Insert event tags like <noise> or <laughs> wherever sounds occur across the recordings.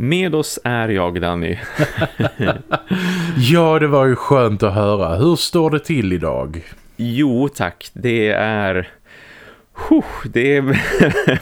Med oss är jag, Danny. <laughs> ja, det var ju skönt att höra. Hur står det till idag? Jo, tack. Det är... Det är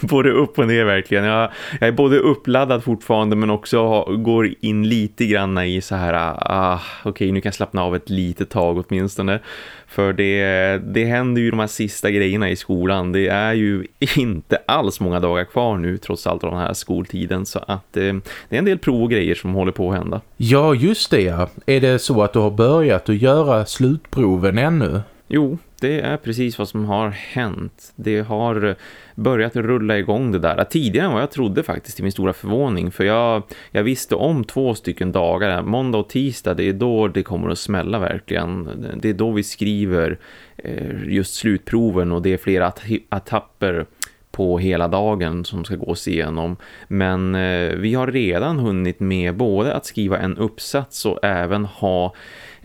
<laughs> både upp och ner verkligen. Jag, jag, är både uppladdad fortfarande men också går in lite grann i så här, ah, okej okay, nu kan jag slappna av ett litet tag åtminstone. För det, det händer ju de här sista grejerna i skolan. Det är ju <laughs> inte alls många dagar kvar nu trots allt av den här skoltiden. Så att eh, det är en del prov och grejer som håller på att hända. Ja, just det. Är det så att du har börjat att göra slutproven ännu? Jo, det är precis vad som har hänt. Det har eh, börjat rulla igång det där. Tidigare än vad jag trodde faktiskt till min stora förvåning. För jag, jag visste om två stycken dagar. Måndag och tisdag, det är då det kommer att smälla verkligen. Det är då vi skriver eh, just slutproven och det är flera etapper på hela dagen som ska gås igenom. Men eh, vi har redan hunnit med både att skriva en uppsats och även ha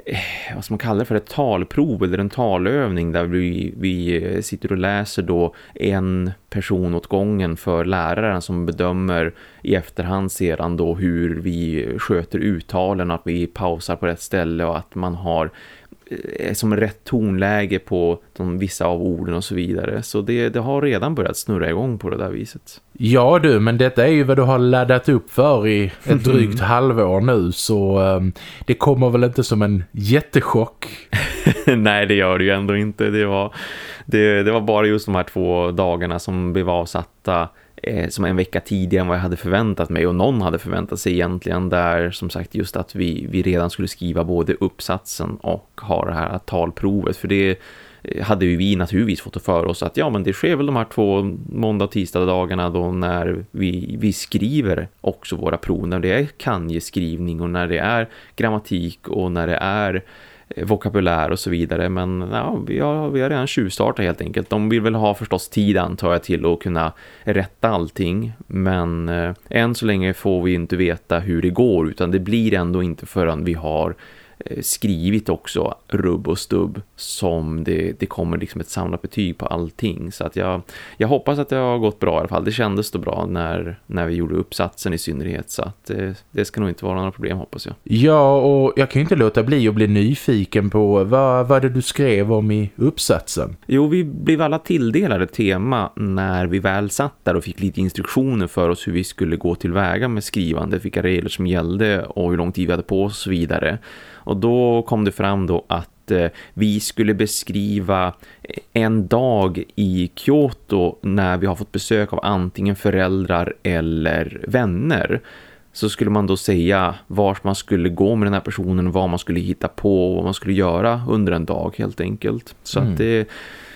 Eh, vad ska man kalla det för ett talprov eller en talövning där vi, vi sitter och läser då en person åt gången för läraren som bedömer i efterhand sedan då hur vi sköter uttalen att vi pausar på rätt ställe och att man har Eh, som rätt tonläge på de, vissa av orden och så vidare. Så det, det har redan börjat snurra igång på det där viset. Ja du, men detta är ju vad du har laddat upp för i ett drygt halvår nu så um, det kommer väl inte som en jättechock? <laughs> Nej, det gör det ju ändå inte. Det var, det, det var bara just de här två dagarna som blev avsatta eh, som en vecka tidigare än vad jag hade förväntat mig. Och någon hade förväntat sig egentligen där som sagt just att vi, vi redan skulle skriva både uppsatsen och ha det här talprovet. För det eh, hade ju vi naturligtvis fått för oss att ja men det sker väl de här två måndag och tisdag dagarna då när vi, vi skriver också våra prov. När det är kanjeskrivning och när det är grammatik och när det är Eh, Eh, vokabulär och så vidare. Men ja, vi, har, vi har redan tjuvstartat helt enkelt. De vill väl ha förstås tid antar jag till att kunna rätta allting. Men eh, än så länge får vi inte veta hur det går utan det blir ändå inte förrän vi har skrivit också rubb och stubb som det, det kommer liksom ett samlat betyg på allting. Så att jag, jag hoppas att det har gått bra i alla fall. Det kändes då bra när, när vi gjorde uppsatsen i synnerhet. Så att det, eh, det ska nog inte vara några problem hoppas jag. Ja och jag kan inte låta bli att bli nyfiken på vad, vad det du skrev om i uppsatsen. Jo vi blev alla tilldelade tema när vi väl satt där och fick lite instruktioner för oss hur vi skulle gå tillväga med skrivande. Vilka regler som gällde och hur lång tid vi hade på oss och så vidare. Och då kom det fram då att eh, vi skulle beskriva en dag i Kyoto när vi har fått besök av antingen föräldrar eller vänner så skulle man då säga vart man skulle gå med den här personen, vad man skulle hitta på och vad man skulle göra under en dag helt enkelt. Så mm. att det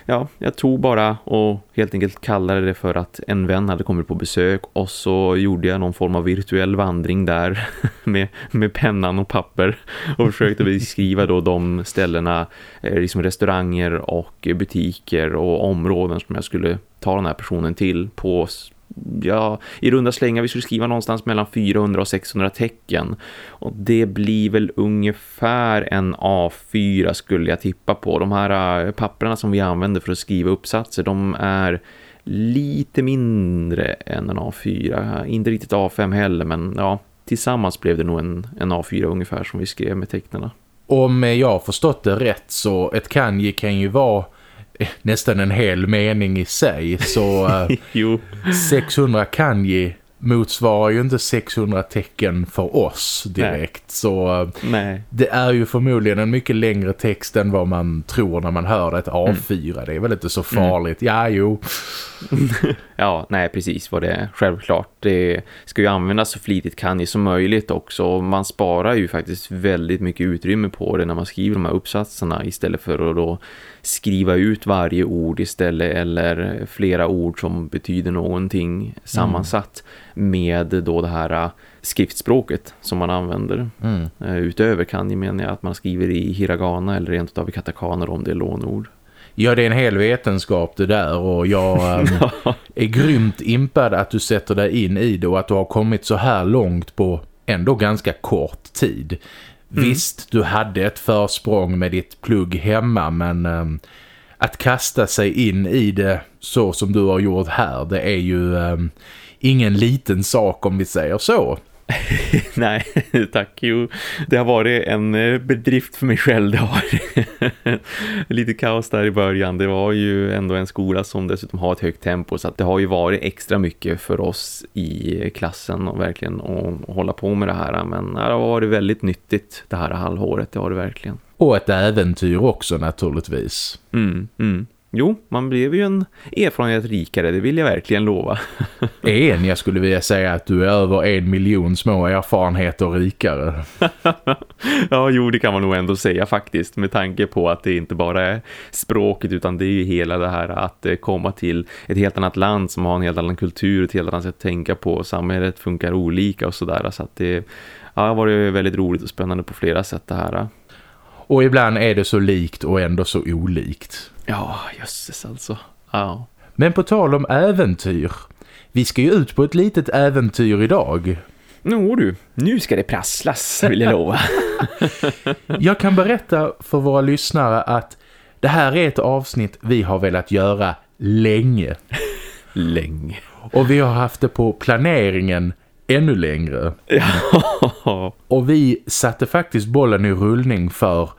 ja, jag tog bara och helt enkelt kallade det för att en vän hade kommit på besök och så gjorde jag någon form av virtuell vandring där <laughs> med, med pennan och papper och försökte beskriva då de ställena, eh, liksom restauranger och butiker och områden som jag skulle ta den här personen till på ja, i runda slängar vi skulle skriva någonstans mellan 400 och 600 tecken. Och det blir väl ungefär en A4 skulle jag tippa på. De här eh, papperna som vi använder för att skriva uppsatser, de är lite mindre än en A4. Inte riktigt A5 heller, men ja, tillsammans blev det nog en, en A4 ungefär som vi skrev med tecknarna. Om jag har förstått det rätt så ett kanji kan ju vara nästan en hel mening i sig. Så <laughs> uh, 600 kanji motsvarar ju inte 600 tecken för oss direkt. Nej. Så uh, Nej. det är ju förmodligen en mycket längre text än vad man tror när man hör ett A4. Mm. Det är väl inte så farligt. Mm. Ja, jo. <laughs> ja, nej precis vad det är. Självklart. Det ska ju användas så flitigt kan som möjligt också. Man sparar ju faktiskt väldigt mycket utrymme på det när man skriver de här uppsatserna istället för att då skriva ut varje ord istället eller flera ord som betyder någonting sammansatt. med då det här äh, skriftspråket som man använder. Mm. Äh, utöver kanji menar jag att man skriver i hiragana eller rent av i katakaner om det är lånord. Ja, det är en hel vetenskap det där och jag <laughs> ähm, är grymt impad att du sätter dig in i det och att du har kommit så här långt på ändå ganska kort tid. Mm. Visst, du hade ett försprång med ditt plugg hemma men ähm, att kasta sig in i det så som du har gjort här, det är ju ähm, ingen liten sak om vi säger så. <laughs> Nej, tack. Jo, det har varit en eh, bedrift för mig själv. Det har <laughs> lite kaos där i början. Det var ju ändå en skola som dessutom har ett högt tempo så att det har ju varit extra mycket för oss i klassen och verkligen att hålla på med det här. Men det har varit väldigt nyttigt det här halvåret, det har det verkligen. Och ett äventyr också naturligtvis. Mm, mm. Jo, man blev ju en erfarenhet rikare, det vill jag verkligen lova. <laughs> en, jag skulle vilja säga att du är över en miljon små erfarenheter rikare. <laughs> ja, jo, det kan man nog ändå säga faktiskt. Med tanke på att det inte bara är språket utan det är ju hela det här att eh, komma till ett helt annat land som har en helt annan kultur, ett helt annat sätt att tänka på. Samhället funkar olika och sådär. Så att det ja, har varit väldigt roligt och spännande på flera sätt det här. Och ibland är det så likt och ändå så olikt. Ja, jösses alltså. Ja. Men på tal om äventyr. Vi ska ju ut på ett litet äventyr idag. Nå du, nu ska det prasslas vill jag lova. <laughs> jag kan berätta för våra lyssnare att det här är ett avsnitt vi har velat göra länge. länge. Och vi har haft det på planeringen ännu längre. Ja. <laughs> Och vi satte faktiskt bollen i rullning för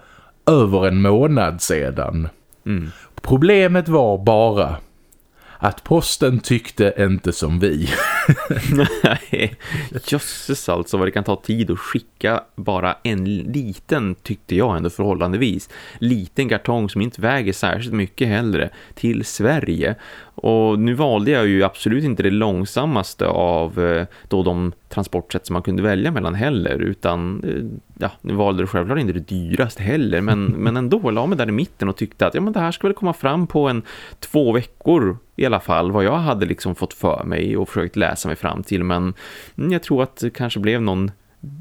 över en månad sedan. Mm. Problemet var bara att posten tyckte inte som vi. <laughs> Nej, jösses alltså vad det kan ta tid att skicka bara en liten, tyckte jag ändå förhållandevis, liten kartong som inte väger särskilt mycket heller till Sverige. Och nu valde jag ju absolut inte det långsammaste av eh, då de transportsätt som man kunde välja mellan heller utan eh, ja, nu valde det självklart inte det dyraste heller men, <laughs> men ändå jag la mig där i mitten och tyckte att ja, men det här ska väl komma fram på en två veckor i alla fall vad jag hade liksom fått för mig och försökt läsa mig fram till men jag tror att det kanske blev någon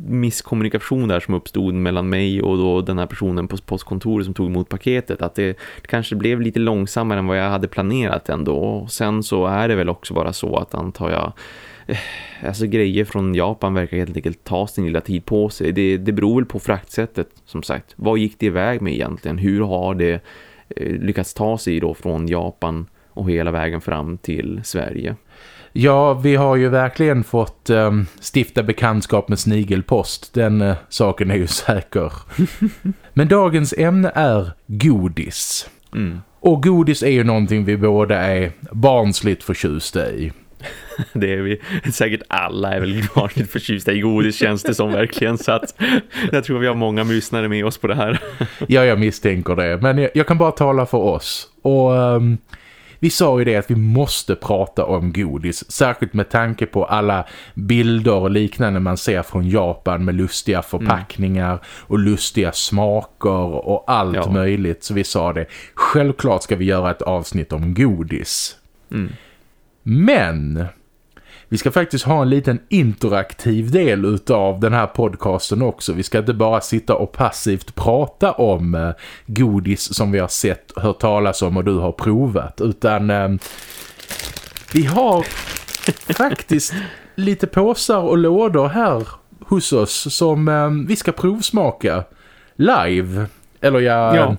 misskommunikation där som uppstod mellan mig och då den här personen på postkontoret som tog emot paketet att det, det, kanske blev lite långsammare än vad jag hade planerat ändå. Och sen så är det väl också bara så att antar jag eh, alltså grejer från Japan verkar helt enkelt ta sin lilla tid på sig. Det, det beror väl på fraktsättet som sagt. Vad gick det iväg med egentligen? Hur har det eh, lyckats ta sig då från Japan och hela vägen fram till Sverige? Ja, vi har ju verkligen fått um, stifta bekantskap med snigelpost. Den uh, saken är ju <laughs> säker. Men dagens ämne är godis. Mm. Och godis är ju någonting vi båda är barnsligt förtjusta i. <laughs> Det är vi säkert alla är väl barnsligt förtjusta i godis känns det som verkligen så att jag tror vi har många lyssnare med oss på det här. Ja, jag misstänker det. Men jag, jag kan bara tala för oss. Och um, vi sa ju det att vi måste prata om godis, särskilt med tanke på alla bilder och liknande man ser från Japan med lustiga förpackningar mm. och lustiga smaker och allt ja. möjligt. Så vi sa det, självklart ska vi göra ett avsnitt om godis. Mm. Men vi ska faktiskt ha en liten interaktiv del utav den här podcasten också. Vi ska inte bara sitta och passivt prata om eh, godis som vi har sett, hört talas om och du har provat. Utan eh, vi har <laughs> faktiskt lite påsar och lådor här hos oss som eh, vi ska provsmaka live. Eller ja, ja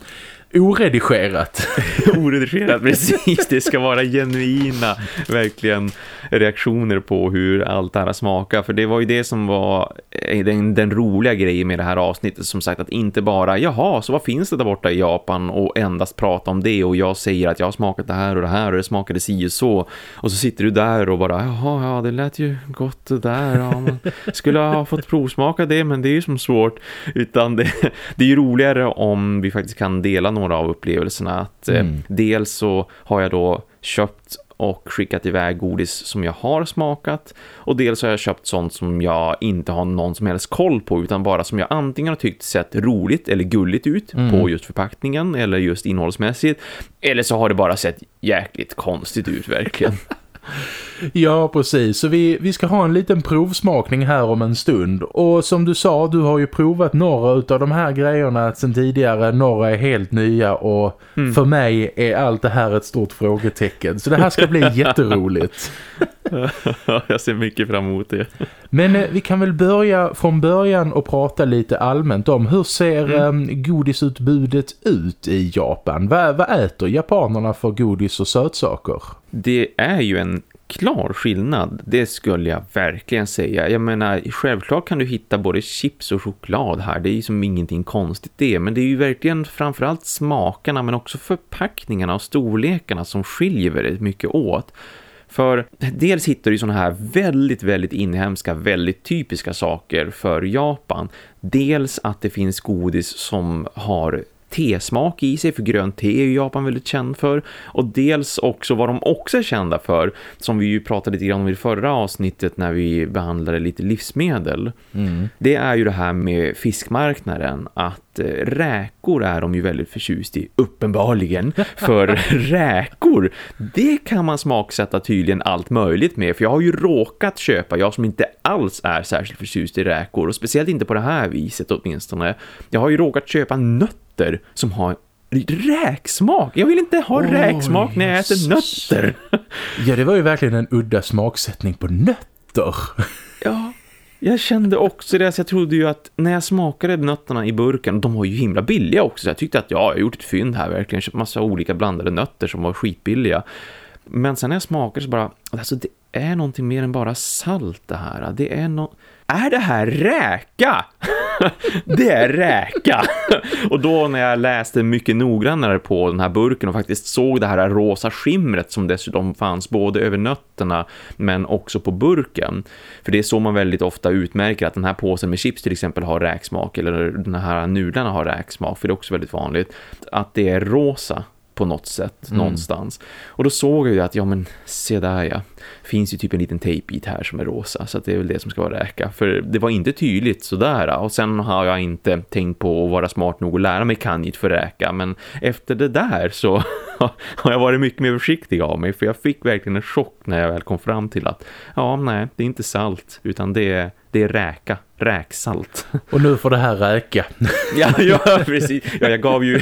oredigerat. <laughs> oredigerat, precis. Det ska vara genuina, verkligen, reaktioner på hur allt det här smakar. För det var ju det som var eh, den, den roliga grejen med det här avsnittet. Som sagt, att inte bara, jaha, så vad finns det där borta i Japan? Och endast prata om det. Och jag säger att jag har smakat det här och det här och det smakade si och så. Och så sitter du där och bara, jaha, ja, det lät ju gott det där. Ja, man skulle ha fått provsmaka det, men det är ju som svårt. Utan det, det är ju roligare om vi faktiskt kan dela några av upplevelserna. Att, eh, mm. dels så har jag då köpt och skickat iväg godis som jag har smakat och dels har jag köpt sånt som jag inte har någon som helst koll på utan bara som jag antingen har tyckt sett roligt eller gulligt ut mm. på just förpackningen eller just innehållsmässigt eller så har det bara sett jäkligt konstigt ut verkligen. <laughs> <laughs> Ja, precis. Så vi, vi ska ha en liten provsmakning här om en stund. Och som du sa, du har ju provat några av de här grejerna sen tidigare. Några är helt nya och mm. för mig är allt det här ett stort frågetecken. Så det här ska bli <laughs> jätteroligt. <laughs> Jag ser mycket fram emot det. Men eh, vi kan väl börja från början och prata lite allmänt om hur ser mm. eh, godisutbudet ut i Japan? Vad, vad äter japanerna för godis och sötsaker? Det är ju en klar skillnad, det skulle jag verkligen säga. Jag menar, självklart kan du hitta både chips och choklad här. Det är ju som ingenting konstigt det. Men det är ju verkligen framförallt smakerna men också förpackningarna och storlekarna som skiljer väldigt mycket åt. För dels hittar du sådana här väldigt, väldigt inhemska, väldigt typiska saker för Japan. Dels att det finns godis som har tesmak i sig, för grönt te är ju Japan väldigt känd för. Och dels också vad de också är kända för, som vi ju pratade lite grann om i förra avsnittet när vi behandlade lite livsmedel. Mm. Det är ju det här med fiskmarknaden, att eh, räkor är de ju väldigt förtjust i, uppenbarligen. <laughs> För räkor, det kan man smaksätta tydligen allt möjligt med. För jag har ju råkat köpa, jag som inte alls är särskilt förtjust i räkor, och speciellt inte på det här viset åtminstone. Jag har ju råkat köpa nötter nötter som har räksmak. Jag vill inte ha oh, räksmak när jag äter nötter. <laughs> ja, det var ju verkligen en udda smaksättning på nötter. <laughs> ja, jag kände också det. Så jag trodde ju att när jag smakade nötterna i burken, de var ju himla billiga också. Så jag tyckte att ja, jag har gjort ett fynd här verkligen. Köpt massa olika blandade nötter som var skitbilliga. Men sen när jag smakade så bara, alltså det är någonting mer än bara salt det här. Det är något är det här räka? det är räka. och då när jag läste mycket noggrannare på den här burken och faktiskt såg det här rosa skimret som dessutom fanns både över nötterna men också på burken. För det är så man väldigt ofta utmärker att den här påsen med chips till exempel har räksmak eller den här nudlarna har räksmak för det är också väldigt vanligt. Att det är rosa på något sätt mm. någonstans. Och då såg jag ju att, ja men se där ja, finns ju typ en liten tejpbit här som är rosa så det är väl det som ska vara räka. För det var inte tydligt sådär och sen har jag inte tänkt på att vara smart nog att lära mig kanjit för räka men efter det där så <laughs> har jag varit mycket mer försiktig av mig för jag fick verkligen en chock när jag väl kom fram till att ja nej, det är inte salt utan det är det är räka, räksalt. <laughs> Och nu får det här räka. <laughs> ja, ja, precis. Ja, jag gav ju,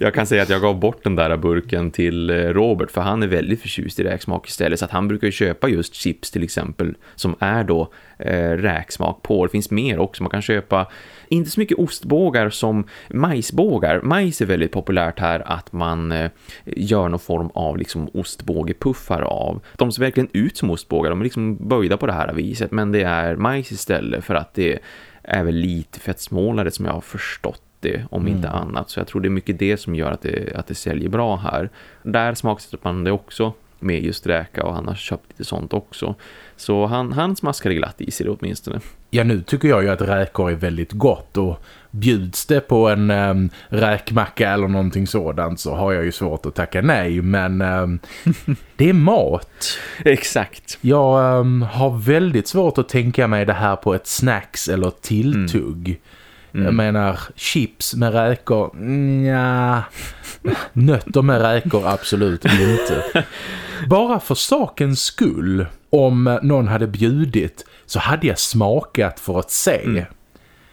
jag kan säga att jag gav bort den där burken till eh, Robert för han är väldigt förtjust i räksmak istället. Så att han brukar ju köpa just chips till exempel som är då eh, räksmak på. Det finns mer också. Man kan köpa inte så mycket ostbågar som majsbågar. Majs är väldigt populärt här att man eh, gör någon form av liksom ostbågepuffar av. De ser verkligen ut som ostbågar. De är liksom böjda på det här viset. Men det är majs istället för att det är väl lite fettsmålare som jag har förstått det, om mm. inte annat. Så jag tror det är mycket det som gör att det, att det säljer bra här. Där smaksätter man det också med just räka och han har köpt lite sånt också. Så han, han smaskade glatt i sig det åtminstone. Ja, nu tycker jag ju att räkor är väldigt gott och bjuds det på en um, räkmacka eller någonting sådant så har jag ju svårt att tacka nej. Men um, <laughs> det är mat. Exakt. Jag um, har väldigt svårt att tänka mig det här på ett snacks eller tilltugg. Mm. Mm. Jag menar, chips med räkor, ja, nötter med räkor absolut inte. <laughs> Bara för sakens skull, om någon hade bjudit så hade jag smakat för att se. Mm.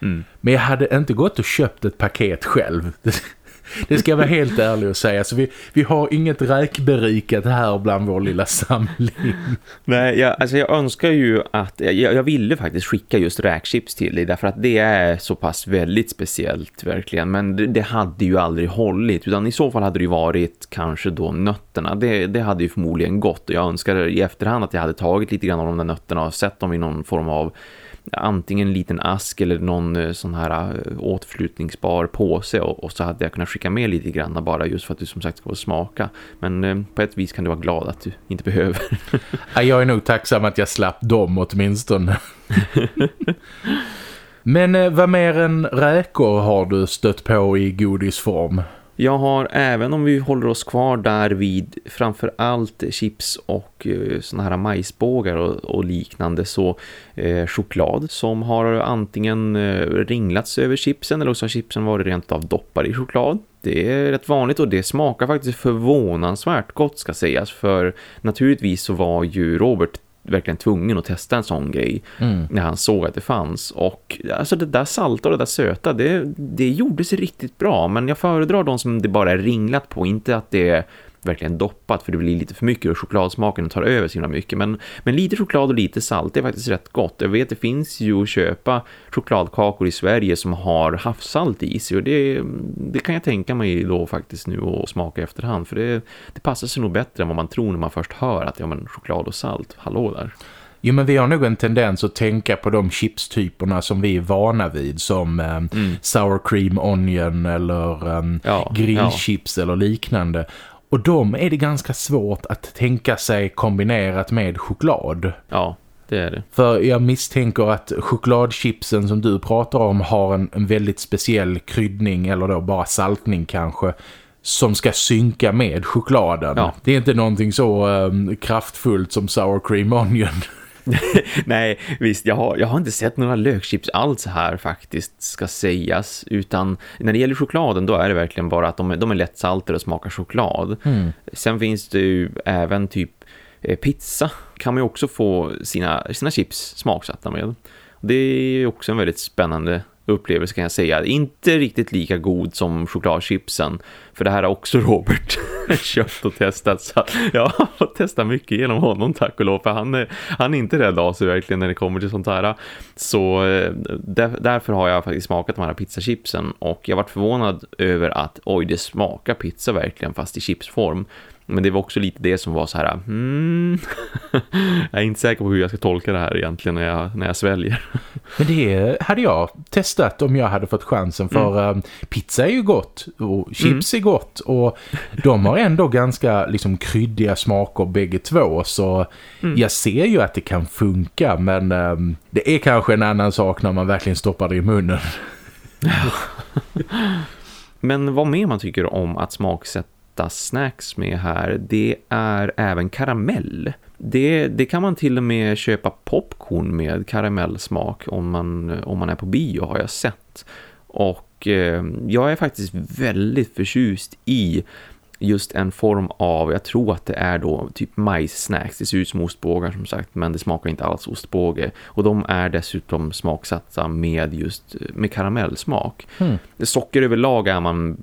Mm. Men jag hade inte gått och köpt ett paket själv. <laughs> Det ska jag vara helt ärlig och säga. Så vi, vi har inget räkberikat här bland vår lilla samling. Nej, jag, alltså jag önskar ju att... Jag, jag ville faktiskt skicka just räkchips till dig. Därför att det är så pass väldigt speciellt verkligen. Men det, det, hade ju aldrig hållit. Utan i så fall hade det ju varit kanske då nötterna. Det, det hade ju förmodligen gått. Och jag önskar i efterhand att jag hade tagit lite grann av de där nötterna och sett dem i någon form av antingen en liten ask eller någon eh, sån här eh, återflutningsbar påse och, och, så hade jag kunnat skicka med lite grann bara just för att du som sagt ska smaka. Men eh, på ett vis kan du vara glad att du inte behöver. <laughs> jag är nog tacksam att jag slapp dem åtminstone. <laughs> Men vad mer än räkor har du stött på i godisform? Jag har även om vi håller oss kvar där vid framförallt chips och eh, såna här majsbågar och, och liknande så eh, choklad som har antingen eh, ringlats över chipsen eller så har chipsen varit rent av doppar i choklad. Det är rätt vanligt och det smakar faktiskt förvånansvärt gott ska sägas. För naturligtvis så var ju Robert verkligen tvungen att testa en sån grej mm. när han såg att det fanns. Och alltså det där salta och det där söta, det, det gjorde sig riktigt bra. Men jag föredrar de som det bara är ringlat på, inte att det är verkligen doppat för det blir lite för mycket och chokladsmaken tar över så mycket. Men, men lite choklad och lite salt är faktiskt rätt gott. Jag vet det finns ju att köpa chokladkakor i Sverige som har havssalt i sig och det, det kan jag tänka mig då faktiskt nu att smaka efterhand för det, det passar sig nog bättre än vad man tror när man först hör att ja men choklad och salt, hallå där. Jo men vi har nog en tendens att tänka på de chipstyperna som vi är vana vid som eh, mm. sour cream onion eller um, ja, grillchips ja. eller liknande. Och de är det ganska svårt att tänka sig kombinerat med choklad. Ja, det är det. För jag misstänker att chokladchipsen som du pratar om har en, en väldigt speciell kryddning eller då bara saltning kanske som ska synka med chokladen. Ja. Det är inte någonting så um, kraftfullt som sour cream onion. <laughs> <laughs> Nej, visst, jag har, jag har inte sett några lökchips alls här faktiskt ska sägas. Utan när det gäller chokladen då är det verkligen bara att de, de är lättsaltade och smakar choklad. Mm. Sen finns det ju även typ eh, pizza kan man ju också få sina, sina chips smaksatta med. Det är också en väldigt spännande upplevelse kan jag säga. Inte riktigt lika god som chokladchipsen. För det här har också <laughs> Robert köpt och testat. Så jag har fått testa mycket genom honom tack och lov. För han är, han är inte rädd av sig verkligen när det kommer till sånt här. Så eh, där, därför har jag faktiskt smakat de här pizzachipsen. Och jag varit förvånad över att oj det smakar pizza verkligen fast i chipsform. Men det var också lite det som var så här, hmm, <laughs> jag är inte säker på hur jag ska tolka det här egentligen när jag, när jag sväljer. <laughs> Men det hade jag testat om jag hade fått chansen för mm. pizza är ju gott och chips mm. är gott och de har ändå ganska liksom kryddiga smaker bägge två så mm. jag ser ju att det kan funka men um, det är kanske en annan sak när man verkligen stoppar det i munnen. <laughs> Men vad mer man tycker om att smaksätta snacks med här det är även karamell. Det, det kan man till och med köpa popcorn med karamellsmak om man, om man är på bio har jag sett. Och eh, jag är faktiskt väldigt förtjust i just en form av, jag tror att det är då typ majssnacks. Det ser ut som ostbågar som sagt, men det smakar inte alls ostbåge. Och de är dessutom smaksatta med just med karamellsmak. Mm. Socker överlag är man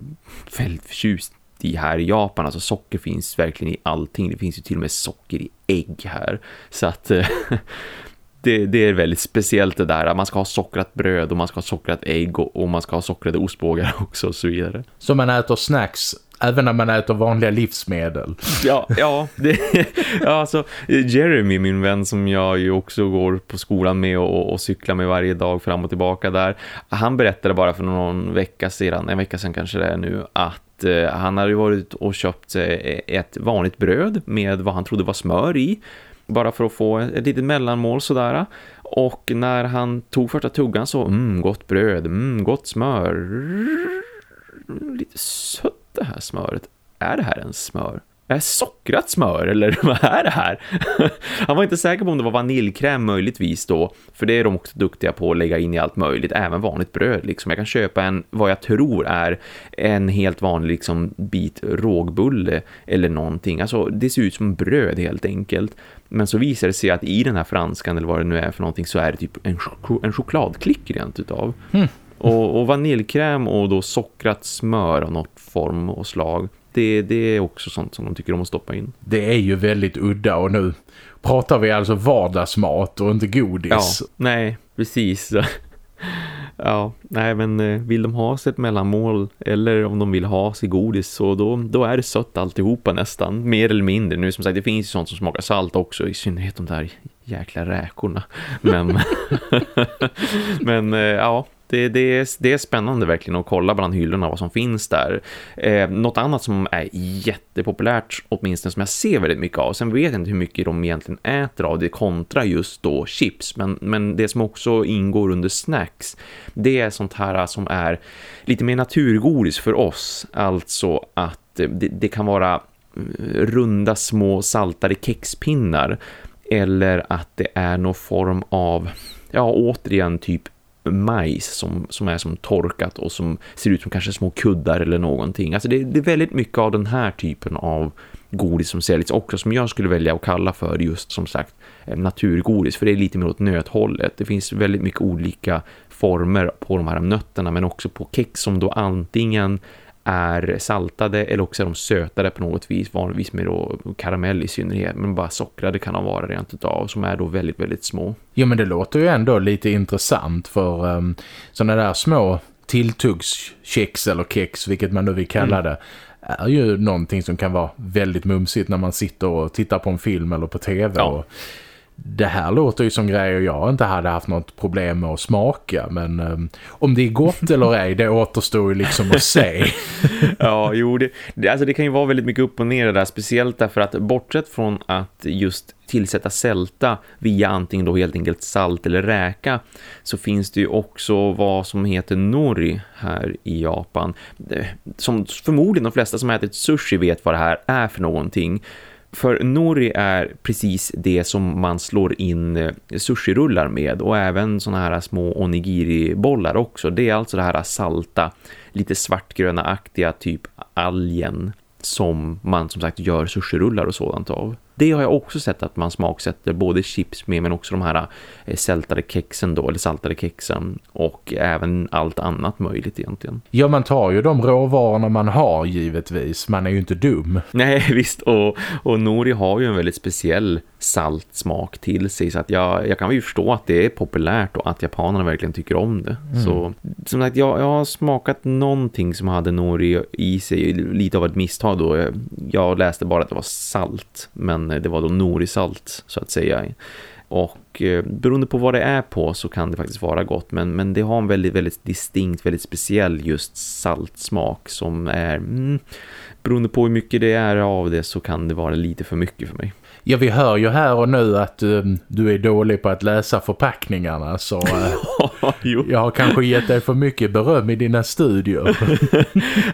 väldigt förtjust i här i Japan. Alltså socker finns verkligen i allting. Det finns ju till och med socker i ägg här. Så att eh, <laughs> det, det, är väldigt speciellt det där. Man ska ha sockrat bröd och man ska ha sockrat ägg och, och man ska ha sockrade ostbågar <laughs> också och så vidare. Så man äter snacks Även när man äter vanliga livsmedel. Ja, ja, det, <laughs> ja alltså Jeremy, min vän som jag ju också går på skolan med och, och cyklar med varje dag fram och tillbaka där. Han berättade bara för någon vecka sedan, en vecka sedan kanske det är nu, att Eh, han hade varit och köpt eh, ett vanligt bröd med vad han trodde var smör i. Bara för att få ett litet mellanmål sådär. Och när han tog första tuggan så, mm, gott bröd, mm, gott smör. Lite sött det här smöret. Är det här en smör? Är sockrat smör eller <laughs> vad är det här? <laughs> Han var inte säker på om det var vaniljkräm möjligtvis då. För det är de också duktiga på att lägga in i allt möjligt. Även vanligt bröd liksom. Jag kan köpa en, vad jag tror är en helt vanlig liksom, bit rågbulle eller någonting. Alltså det ser ut som bröd helt enkelt. Men så visar det sig att i den här franskan eller vad det nu är för någonting så är det typ en, chok en chokladklick rent utav. Mm. Och, och vaniljkräm och då sockrat smör av något form och slag det, det är också sånt som de tycker om att stoppa in. Det är ju väldigt udda och nu pratar vi alltså vardagsmat och inte godis. Ja, nej, precis. <laughs> ja, nej men eh, vill de ha sig ett mellanmål eller om de vill ha sig godis så då, då är det sött alltihopa nästan, mer eller mindre. Nu som sagt, det finns ju sånt som smakar salt också, i synnerhet de där jäkla räkorna. Men, <laughs> men eh, ja, det, det, är, det är spännande verkligen att kolla bland hyllorna vad som finns där. Eh, något annat som är jättepopulärt, åtminstone som jag ser väldigt mycket av. Sen vet jag inte hur mycket de egentligen äter av det kontra just då chips. Men, men det som också ingår under snacks, det är sånt här som är lite mer naturgodis för oss. Alltså att det, det kan vara eh, runda små saltade kexpinnar eller att det är någon form av, ja återigen typ majs som, som är som torkat och som ser ut som kanske små kuddar eller någonting. Alltså det, det är väldigt mycket av den här typen av godis som säljs också som jag skulle välja att kalla för just som sagt eh, naturgodis för det är lite mer åt nöthållet. Det finns väldigt mycket olika former på de här nötterna men också på kex som då antingen är saltade eller också är de sötade på något vis, vanligtvis med då karamell i synnerhet, men bara sockrade kan de vara rent utav, som är då väldigt, väldigt små. Jo men det låter ju ändå lite intressant för um, sådana där små tilltuggskex eller kex, vilket man nu vill kalla mm. det, är ju någonting som kan vara väldigt mumsigt när man sitter och tittar på en film eller på tv ja. och det här låter ju som grejer jag inte hade haft något problem med att smaka men um, om det är gott <laughs> eller ej det återstår ju liksom att se. <laughs> ja, jo det, det, alltså det kan ju vara väldigt mycket upp och ner där speciellt därför att bortsett från att just tillsätta sälta via antingen då helt enkelt salt eller räka så finns det ju också vad som heter nori här i Japan. Som förmodligen de flesta som ätit sushi vet vad det här är för någonting. För nori är precis det som man slår in eh, sushirullar med och även såna här små onigiri-bollar också. Det är alltså det här salta, lite svartgröna-aktiga typ algen som man som sagt gör sushirullar och sådant av. Det har jag också sett att man smaksätter både chips med men också de här eh, sältade kexen då, eller saltade kexen och även allt annat möjligt egentligen. Ja, man tar ju de råvarorna man har givetvis. Man är ju inte dum. Nej, <laughs> visst. Och, och Nori har ju en väldigt speciell saltsmak till sig så att jag, jag kan ju förstå att det är populärt och att japanerna verkligen tycker om det. Mm. Så som sagt, jag, jag har smakat någonting som hade nori i sig, lite av ett misstag då. Jag läste bara att det var salt, men det var då nori-salt så att säga. Och eh, beroende på vad det är på så kan det faktiskt vara gott. Men, men det har en väldigt, väldigt distinkt, väldigt speciell just saltsmak som är... Mm, beroende på hur mycket det är av det så kan det vara lite för mycket för mig. Ja, vi hör ju här och nu att um, du är dålig på att läsa förpackningarna så <laughs> uh, jag har kanske gett dig för mycket beröm i dina studier.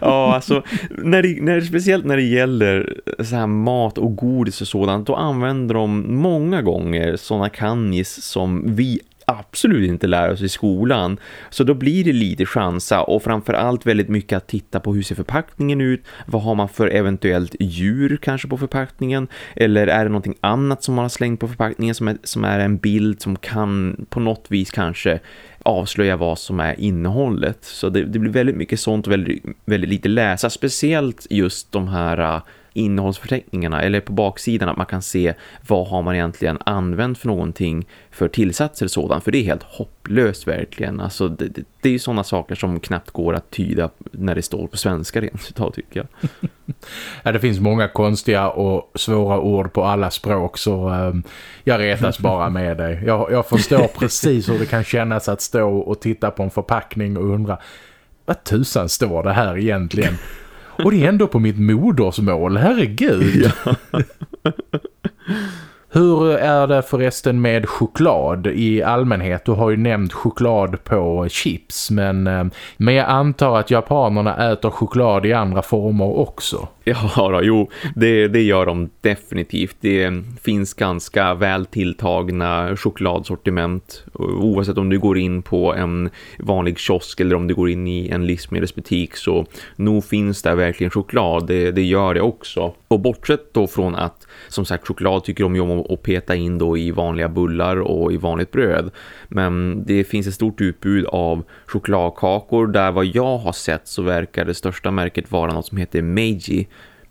<laughs> ja, alltså när det, när, speciellt när det gäller så här mat och godis och sådant då använder de många gånger sådana kannis som vi absolut inte lära oss i skolan. Så då blir det lite chansa och framförallt väldigt mycket att titta på hur ser förpackningen ut. Vad har man för eventuellt djur kanske på förpackningen? Eller är det någonting annat som man har slängt på förpackningen som är, som är en bild som kan på något vis kanske avslöja vad som är innehållet. Så det, det blir väldigt mycket sånt och väldigt, väldigt lite läsa. Speciellt just de här innehållsförteckningarna eller på baksidan att man kan se vad har man egentligen använt för någonting för tillsatser sådant för det är helt hopplöst verkligen alltså det, det, det är ju sådana saker som knappt går att tyda när det står på svenska rent utav tycker jag. <laughs> ja, det finns många konstiga och svåra ord på alla språk så um, jag retas bara med dig. Jag, jag förstår <laughs> precis hur det kan kännas att stå och titta på en förpackning och undra vad tusan står det här egentligen? Och det är ändå på mitt modersmål, herregud. Ja. <laughs> Hur är det förresten med choklad i allmänhet? Du har ju nämnt choklad på chips men, eh, men jag antar att japanerna äter choklad i andra former också. <laughs> Ja då, jo, det, det gör de definitivt. Det finns ganska väl tilltagna chokladsortiment eh, oavsett om du går in på en vanlig kiosk eller om du går in i en livsmedelsbutik så nog finns det verkligen choklad, det, det gör det också. Och bortsett då från att som sagt choklad tycker de ju om att peta in då i vanliga bullar och i vanligt bröd. Men det finns ett stort utbud av chokladkakor där vad jag har sett så verkar det största märket vara något som heter Meiji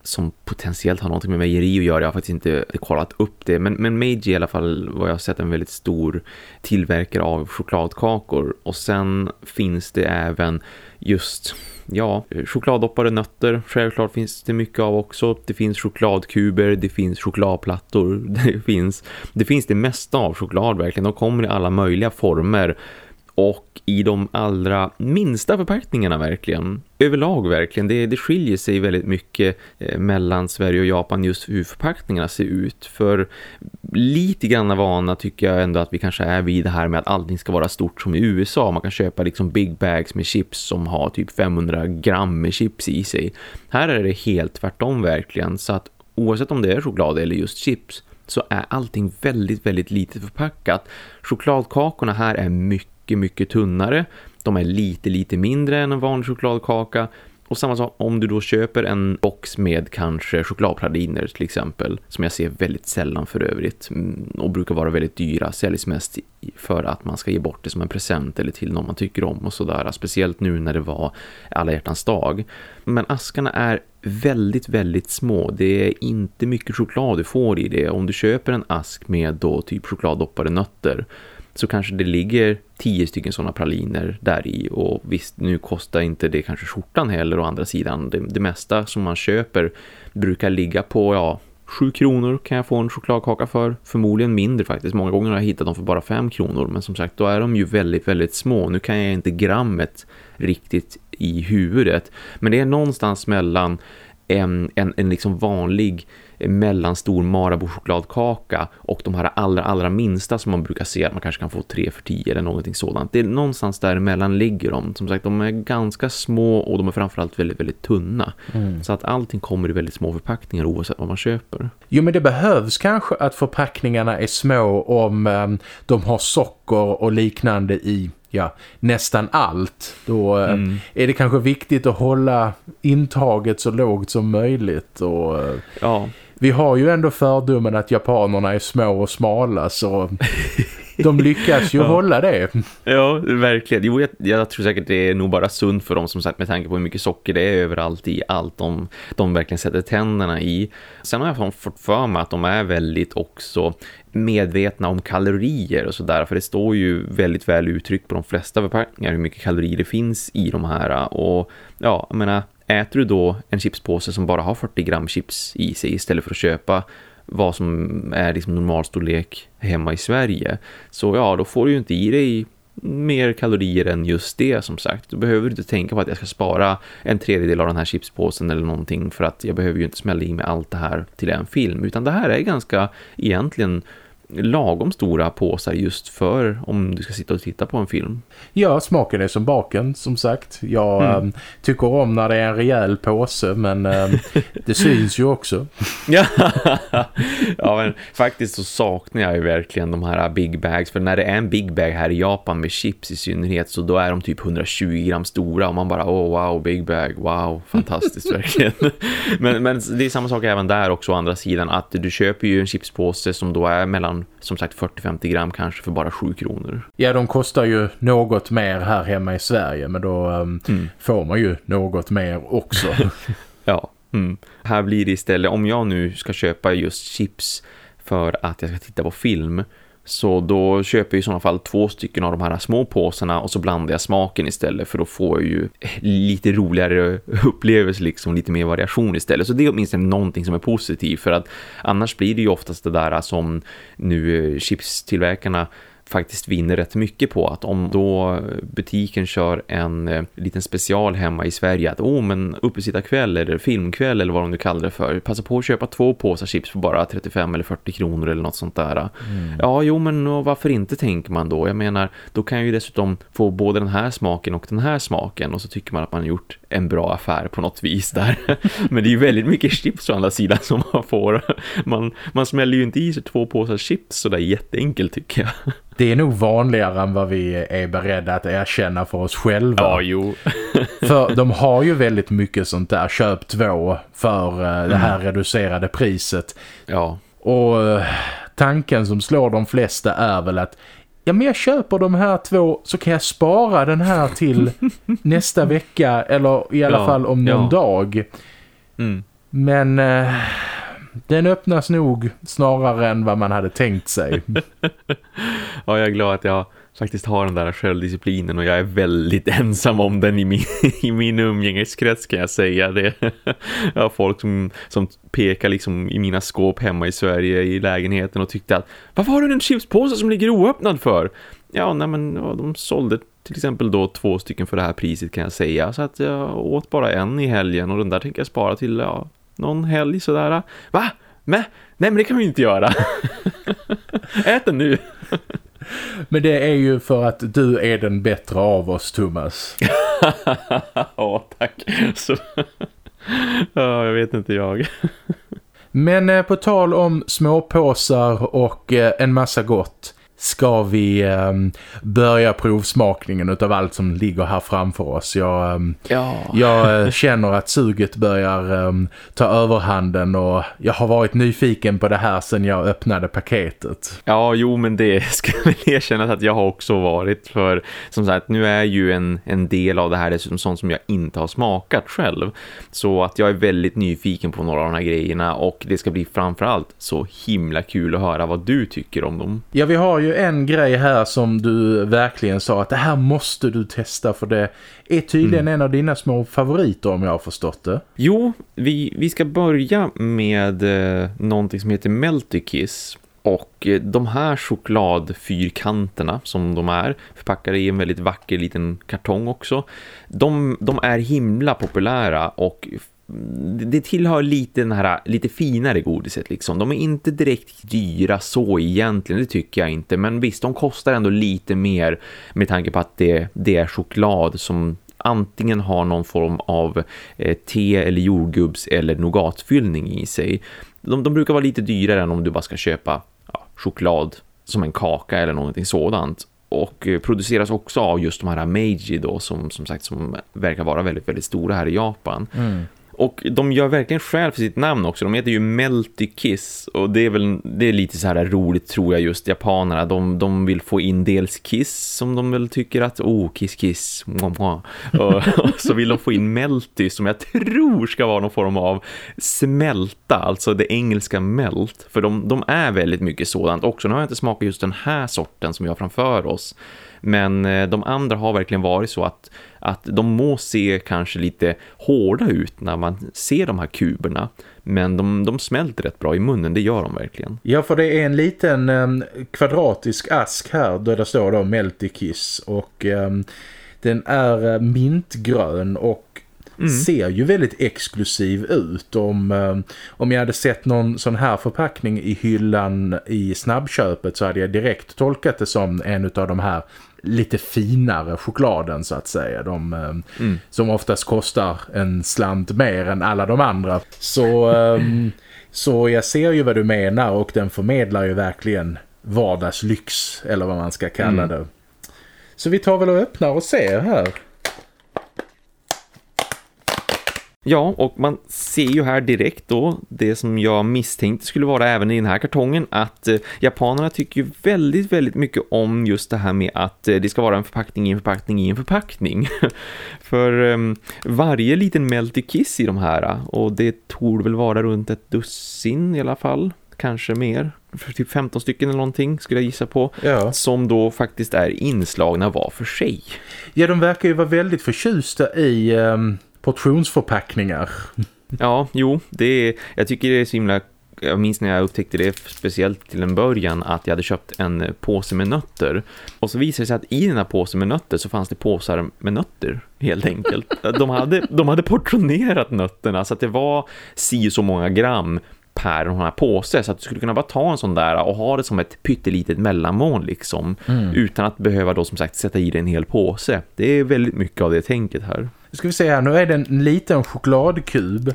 som potentiellt har någonting med mejeri att göra. Jag har faktiskt inte kollat upp det. Men, men Meiji i alla fall vad jag har sett en väldigt stor tillverkare av chokladkakor. Och sen finns det även just ja, chokladdoppade nötter självklart finns det mycket av också. Det finns chokladkuber, det finns chokladplattor, <laughs> det finns det finns det mesta av choklad verkligen. De kommer i alla möjliga former och i de allra minsta förpackningarna verkligen. Överlag verkligen, det, det skiljer sig väldigt mycket eh, mellan Sverige och Japan just hur förpackningarna ser ut. För lite grann vana tycker jag ändå att vi kanske är vid det här med att allting ska vara stort som i USA. Man kan köpa liksom big bags med chips som har typ 500 gram med chips i sig. Här är det helt tvärtom verkligen så att oavsett om det är choklad eller just chips så är allting väldigt, väldigt lite förpackat. Chokladkakorna här är mycket mycket, mycket tunnare. De är lite, lite mindre än en vanlig chokladkaka. Och samma sak om du då köper en box med kanske chokladpraliner till exempel. Som jag ser väldigt sällan för övrigt. Mm, och brukar vara väldigt dyra. Säljs mest för att man ska ge bort det som en present eller till någon man tycker om och sådär. Speciellt nu när det var alla hjärtans dag. Men askarna är väldigt, väldigt små. Det är inte mycket choklad du får i det. Om du köper en ask med då typ chokladdoppade nötter så kanske det ligger tio stycken sådana praliner där i och visst nu kostar inte det kanske skjortan heller å andra sidan. Det, det mesta som man köper brukar ligga på ja, sju kronor kan jag få en chokladkaka för. Förmodligen mindre faktiskt. Många gånger har jag hittat dem för bara fem kronor men som sagt då är de ju väldigt väldigt små. Nu kan jag inte grammet riktigt i huvudet men det är någonstans mellan en, en, en liksom vanlig mellanstor Marabou chokladkaka och de här allra, allra minsta som man brukar se att man kanske kan få tre för tio eller någonting sådant. Det är någonstans däremellan ligger de. Som sagt, de är ganska små och de är framförallt väldigt, väldigt tunna. Mm. Så att allting kommer i väldigt små förpackningar oavsett vad man köper. Jo men det behövs kanske att förpackningarna är små om um, de har socker och liknande i ja, nästan allt. Då uh, Mm. är det kanske viktigt att hålla intaget så lågt som möjligt och uh, Ja, vi har ju ändå fördomen att japanerna är små och smala så de lyckas ju <laughs> Ja. hålla det. Ja, verkligen. Jo, jag, jag tror säkert det är nog bara sunt för dem som sagt med tanke på hur mycket socker det är överallt i allt de, de verkligen sätter tänderna i. Sen har jag fått för mig att de är väldigt också medvetna om kalorier och sådär för det står ju väldigt väl uttryckt på de flesta förpackningar hur mycket kalorier det finns i de här och ja, jag menar äter du då en chipspåse som bara har 40 gram chips i sig istället för att köpa vad som är liksom normalstorlek hemma i Sverige så ja, då får du ju inte i dig mer kalorier än just det som sagt. Då behöver du inte tänka på att jag ska spara en tredjedel av den här chipspåsen eller någonting för att jag behöver ju inte smälla i mig allt det här till en film utan det här är ganska egentligen lagom stora påsar just för om du ska sitta och titta på en film. Ja, smaken är som baken som sagt. Jag Mm. um, tycker om när det är en rejäl påse men um, <laughs> det syns ju också. Ja, <laughs> ja men faktiskt så saknar jag ju verkligen de här big bags för när det är en big bag här i Japan med chips i synnerhet så då är de typ 120 gram stora och man bara oh wow big bag wow <laughs> fantastiskt verkligen men, men det är samma sak även där också å andra sidan att du köper ju en chipspåse som då är mellan som sagt 40-50 gram kanske för bara 7 kronor Ja, de kostar ju något mer här hemma i Sverige men då um, Mm. får man ju något mer också. <laughs> Ja, mm. här blir det istället, om jag nu ska köpa just chips för att jag ska titta på film så då köper jag i sådana fall två stycken av de här små påsarna och så blandar jag smaken istället för då får jag ju lite roligare upplevelse liksom, lite mer variation istället. Så det är åtminstone någonting som är positivt för att annars blir det ju oftast det där som nu eh, chipstillverkarna faktiskt vinner rätt mycket på att om då butiken kör en eh, liten special hemma i Sverige att oh men uppesittarkväll eller filmkväll eller vad de nu kallar det för passa på att köpa två påsar chips för bara 35 eller 40 kronor eller något sånt där. Ja jo men varför inte tänker man då? Jag menar då kan jag ju dessutom få både den här smaken och den här smaken och så tycker man att man har gjort en bra affär på något vis där. <laughs> men det är ju väldigt mycket chips å andra sidan som man får. Man, man smäller ju inte i sig två påsar chips så där jätteenkelt tycker jag. Det är nog vanligare än vad vi är beredda att erkänna för oss själva. jo. <laughs> För de har ju väldigt mycket sånt där. Köp två för eh, det här reducerade priset. Ja, Och eh, tanken som slår de flesta är väl att ja men jag köper de här två så kan jag spara den här till <laughs> nästa vecka eller i alla Ja, fall om någon ja. dag. mm. Men eh, den öppnas nog snarare än vad man hade tänkt sig. <laughs> ja, jag är glad att jag faktiskt har den där självdisciplinen och jag är väldigt <laughs> ensam om den i min, i min umgängeskrets kan jag säga det. <laughs> Jag har folk som, som pekar liksom i mina skåp hemma i Sverige i lägenheten och tyckte att varför har du en chipspåse som ligger oöppnad för? Ja, nej men ja, de sålde till exempel då två stycken för det här priset kan jag säga så att jag åt bara en i helgen och den där tänker jag spara till ja, någon helg sådär. Va? Men, nej men det kan vi inte göra. <laughs> Ät den nu. Men det är ju för att du är den bättre av oss Thomas. <laughs> Ja, tack. Så... Ja, jag vet inte jag. Men eh, på tal om småpåsar och eh, en massa gott. Ska vi um, börja provsmakningen av allt som ligger här framför oss. Jag, um, ja. jag uh, känner att suget börjar um, ta överhanden och jag har varit nyfiken på det här sedan jag öppnade paketet. Ja, jo men det <laughs> ska jag erkänna att jag har också varit för som sagt, nu är ju en, en del av det här dessutom sånt som jag inte har smakat själv. Så att jag är väldigt nyfiken på några av de här grejerna och det ska bli framförallt så himla kul att höra vad du tycker om dem. Ja, vi har ju ju en grej här som du verkligen sa att det här måste du testa för det är tydligen mm. en av dina små favoriter om jag har förstått det. Jo, vi, vi ska börja med eh, någonting som heter Melty Kiss. Och eh, de här chokladfyrkanterna som de är, förpackade i en väldigt vacker liten kartong också, de, de är himla populära och det tillhör lite den här lite finare godiset liksom. De är inte direkt dyra så egentligen, det tycker jag inte. Men visst, de kostar ändå lite mer med tanke på att det, det är choklad som antingen har någon form av eh, te eller jordgubbs eller nougatfyllning i sig. De, de brukar vara lite dyrare än om du bara ska köpa ja, choklad som en kaka eller någonting sådant och eh, produceras också av just de här Meiji då som som sagt som verkar vara väldigt väldigt stora här i Japan. Mm. Och de gör verkligen skäl för sitt namn också. De heter ju Melty Kiss. Och det är väl det är lite så här roligt tror jag just japanerna. De, de vill få in dels Kiss som de väl tycker att, oh Kiss Kiss. Och, och så vill de få in Melty som jag tror ska vara någon form av smälta. Alltså det engelska melt. För de, de är väldigt mycket sådant också. Nu har jag inte smakat just den här sorten som vi har framför oss. Men eh, de andra har verkligen varit så att, att de må se kanske lite hårda ut när man ser de här kuberna. Men de, de smälter rätt bra i munnen, det gör de verkligen. Ja, för det är en liten um, kvadratisk ask här där det står då Melty Kiss. Och um, den är uh, mintgrön och Mm. ser ju väldigt exklusiv ut. Om, um, om jag hade sett någon sån här förpackning i hyllan i snabbköpet så hade jag direkt tolkat det som en av de här lite finare chokladen så att säga. De eh, mm. som oftast kostar en slant mer än alla de andra. Så, um, så jag ser ju vad du menar och den förmedlar ju verkligen vardagslyx eller vad man ska kalla mm. det. Så vi tar väl och öppnar och ser här. Ja, och man ser ju här direkt då det som jag misstänkte skulle vara även i den här kartongen att eh, japanerna tycker ju väldigt, väldigt mycket om just det här med att eh, det ska vara en förpackning i en förpackning i en förpackning. <laughs> För eh, varje liten melty kiss i de här och det torde väl vara runt ett dussin i alla fall kanske mer, för typ 15 stycken eller någonting skulle jag gissa på, ja. som då faktiskt är inslagna var för sig. Ja, de verkar ju vara väldigt förtjusta i um, portionsförpackningar. Ja, jo, det är, jag tycker det är så himla jag minns när jag upptäckte det speciellt till en början att jag hade köpt en påse med nötter. Och så visade det sig att i den här påsen med nötter så fanns det påsar med nötter helt enkelt. <laughs> De hade, de hade portionerat nötterna så att det var si så många gram per den här påse så att du skulle kunna bara ta en sån där och ha det som ett pyttelitet mellanmål liksom mm. utan att behöva då som sagt sätta i det en hel påse. Det är väldigt mycket av det tänket här. Nu ska vi se här, nu är det en liten chokladkub.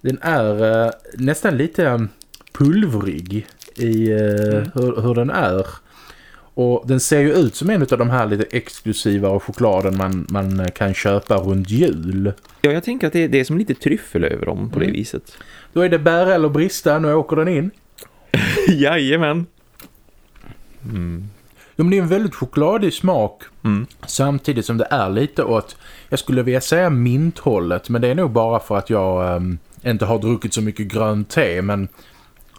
Den är eh, nästan lite eh, pulvrig i eh, mm. hur, hur, den är. Och den ser ju ut som en av de här lite exklusiva chokladen man, man kan köpa runt jul. Ja, jag tänker att det är, det är som lite tryffel över dem på mm. det viset. Då är det bär eller brista, nu åker den in. <laughs> Jajamän. Mm. Ja, men det är en väldigt chokladig smak. Mm. Samtidigt som det är lite åt, jag skulle vilja säga minthållet. Men det är nog bara för att jag um, inte har druckit så mycket grönt te. Men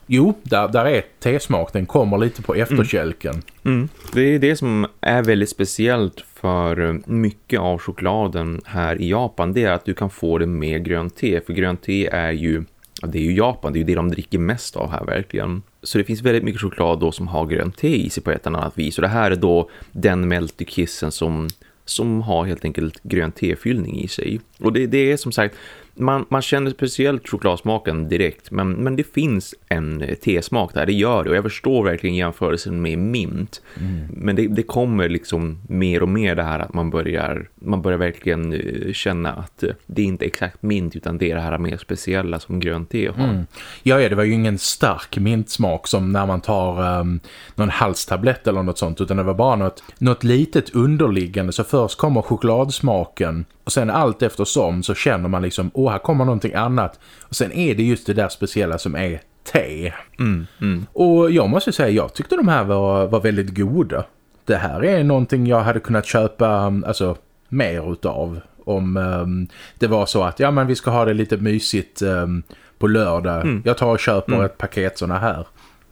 jo, där, där är tesmak. Den kommer lite på efterkälken. Mm. Mm. Det är det som är väldigt speciellt för mycket av chokladen här i Japan. Det är att du kan få det med grönt te. För grönt te är ju det är ju Japan, det är ju det de dricker mest av här verkligen. Så det finns väldigt mycket choklad då som har grönt te i sig på ett eller annat vis. Och det här är då den melty kissen som, som har helt enkelt grönt tefyllning i sig. Och det, det är som sagt man, man känner speciellt chokladsmaken direkt men, men det finns en tesmak där, det gör det och jag förstår verkligen jämförelsen med mint mm. men det, det kommer liksom mer och mer det här att man börjar man börjar verkligen eh, känna att det är inte exakt mint utan det är det här mer speciella som grönt te har. Mm. Ja, ja, det var ju ingen stark mintsmak som när man tar um, någon halstablett eller något sånt utan det var bara något, något litet underliggande så först kommer chokladsmaken och sen allt eftersom så känner man liksom, åh här kommer någonting annat. Och sen är det just det där speciella som är te. Mm, mm. Och jag måste säga, jag tyckte de här var, var väldigt goda. Det här är någonting jag hade kunnat köpa alltså, mer utav. Om um, det var så att, ja men vi ska ha det lite mysigt um, på lördag. Mm. Jag tar och köper mm. ett paket sådana här.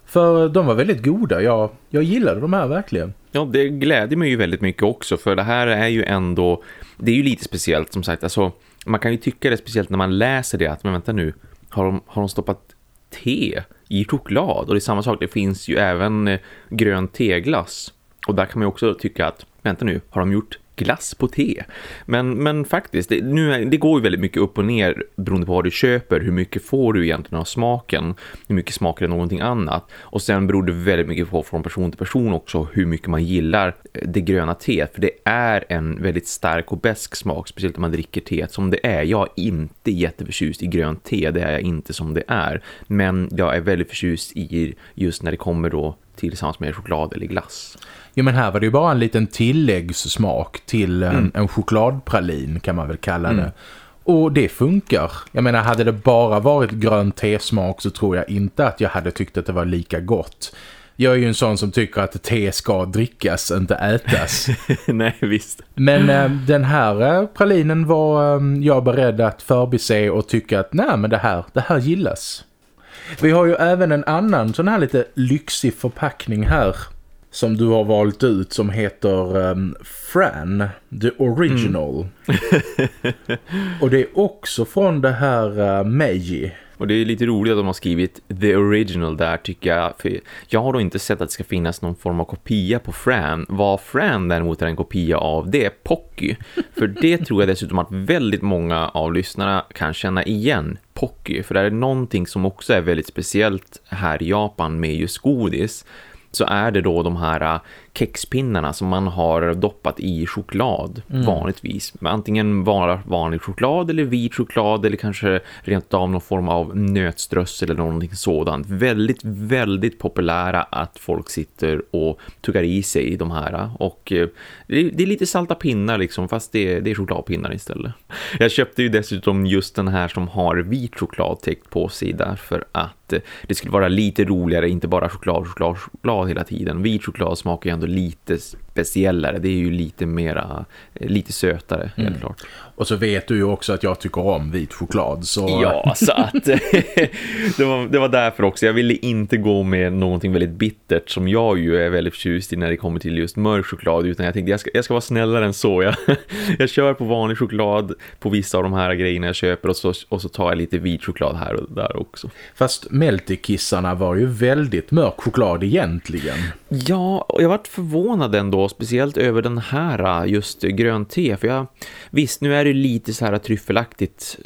För de var väldigt goda. Jag, jag gillade de här verkligen. Ja, det gläder mig ju väldigt mycket också. För det här är ju ändå... Det är ju lite speciellt som sagt. Alltså, man kan ju tycka det speciellt när man läser det. Att, men vänta nu. Har de, har de stoppat te i choklad? Och det är samma sak. Det finns ju även eh, grön teglass. Och där kan man ju också tycka att, vänta nu, har de gjort glass på te. Men, men faktiskt, det, nu, det går ju väldigt mycket upp och ner beroende på vad du köper. Hur mycket får du egentligen av smaken? Hur mycket smakar det någonting annat? Och sen beror det väldigt mycket på från person till person också hur mycket man gillar eh, det gröna teet. För det är en väldigt stark och besk smak, speciellt om man dricker teet som det är. Jag är inte jätteförtjust i grönt te, det är jag inte som det är. Men jag är väldigt förtjust i just när det kommer då tillsammans med choklad eller glass. Jo men här var det ju bara en liten tilläggssmak till en, mm. en chokladpralin kan man väl kalla det. Mm. Och det funkar. Jag menar, hade det bara varit grön tesmak så tror jag inte att jag hade tyckt att det var lika gott. Jag är ju en sån som tycker att te ska drickas, inte ätas. <laughs> Nej, visst. Men äh, den här äh, pralinen var äh, jag beredd att förbise och tycka att nej men det här, det här gillas. Vi har ju även en annan sån här lite lyxig förpackning här som du har valt ut som heter um, Fran, the original. Mm. <laughs> och det är också från det här uh, Meiji. Och det är lite roligt att de har skrivit The Original där tycker jag. För jag har då inte sett att det ska finnas någon form av kopia på Fran. Vad Fran däremot är en kopia av, det är Pocky. För det tror jag dessutom att väldigt många av lyssnarna kan känna igen Pocky. För det är någonting som också är väldigt speciellt här i Japan med just godis så är det då de här kexpinnarna som man har doppat i choklad mm. vanligtvis. Antingen bara vanlig choklad eller vit choklad eller kanske rent av någon form av nötströssel eller någonting sådant. Väldigt, väldigt populära att folk sitter och tuggar i sig de här. Och äh, det är lite salta pinnar liksom fast det är, det är chokladpinnar istället. <laughs> Jag köpte ju dessutom just den här som har vit choklad täckt på sig därför att det skulle vara lite roligare, inte bara choklad, choklad, choklad hela tiden. Vit choklad smakar ju ändå lite speciellare. Det är ju lite mera, lite sötare helt mm. klart. Och så vet du ju också att jag tycker om vit choklad. Så... Ja, så att <laughs> det, var, det var därför också. Jag ville inte gå med någonting väldigt bittert som jag ju är väldigt förtjust i när det kommer till just mörk choklad. Utan jag tänkte jag ska, jag ska vara snällare än så. Jag, <laughs> jag kör på vanlig choklad på vissa av de här grejerna jag köper och så, och så tar jag lite vit choklad här och där också. Fast Melty-kissarna var ju väldigt mörk choklad egentligen. Ja, och jag varit förvånad ändå, speciellt över den här äh, just grön te. För jag, visst, nu är det lite så här tryffelaktigt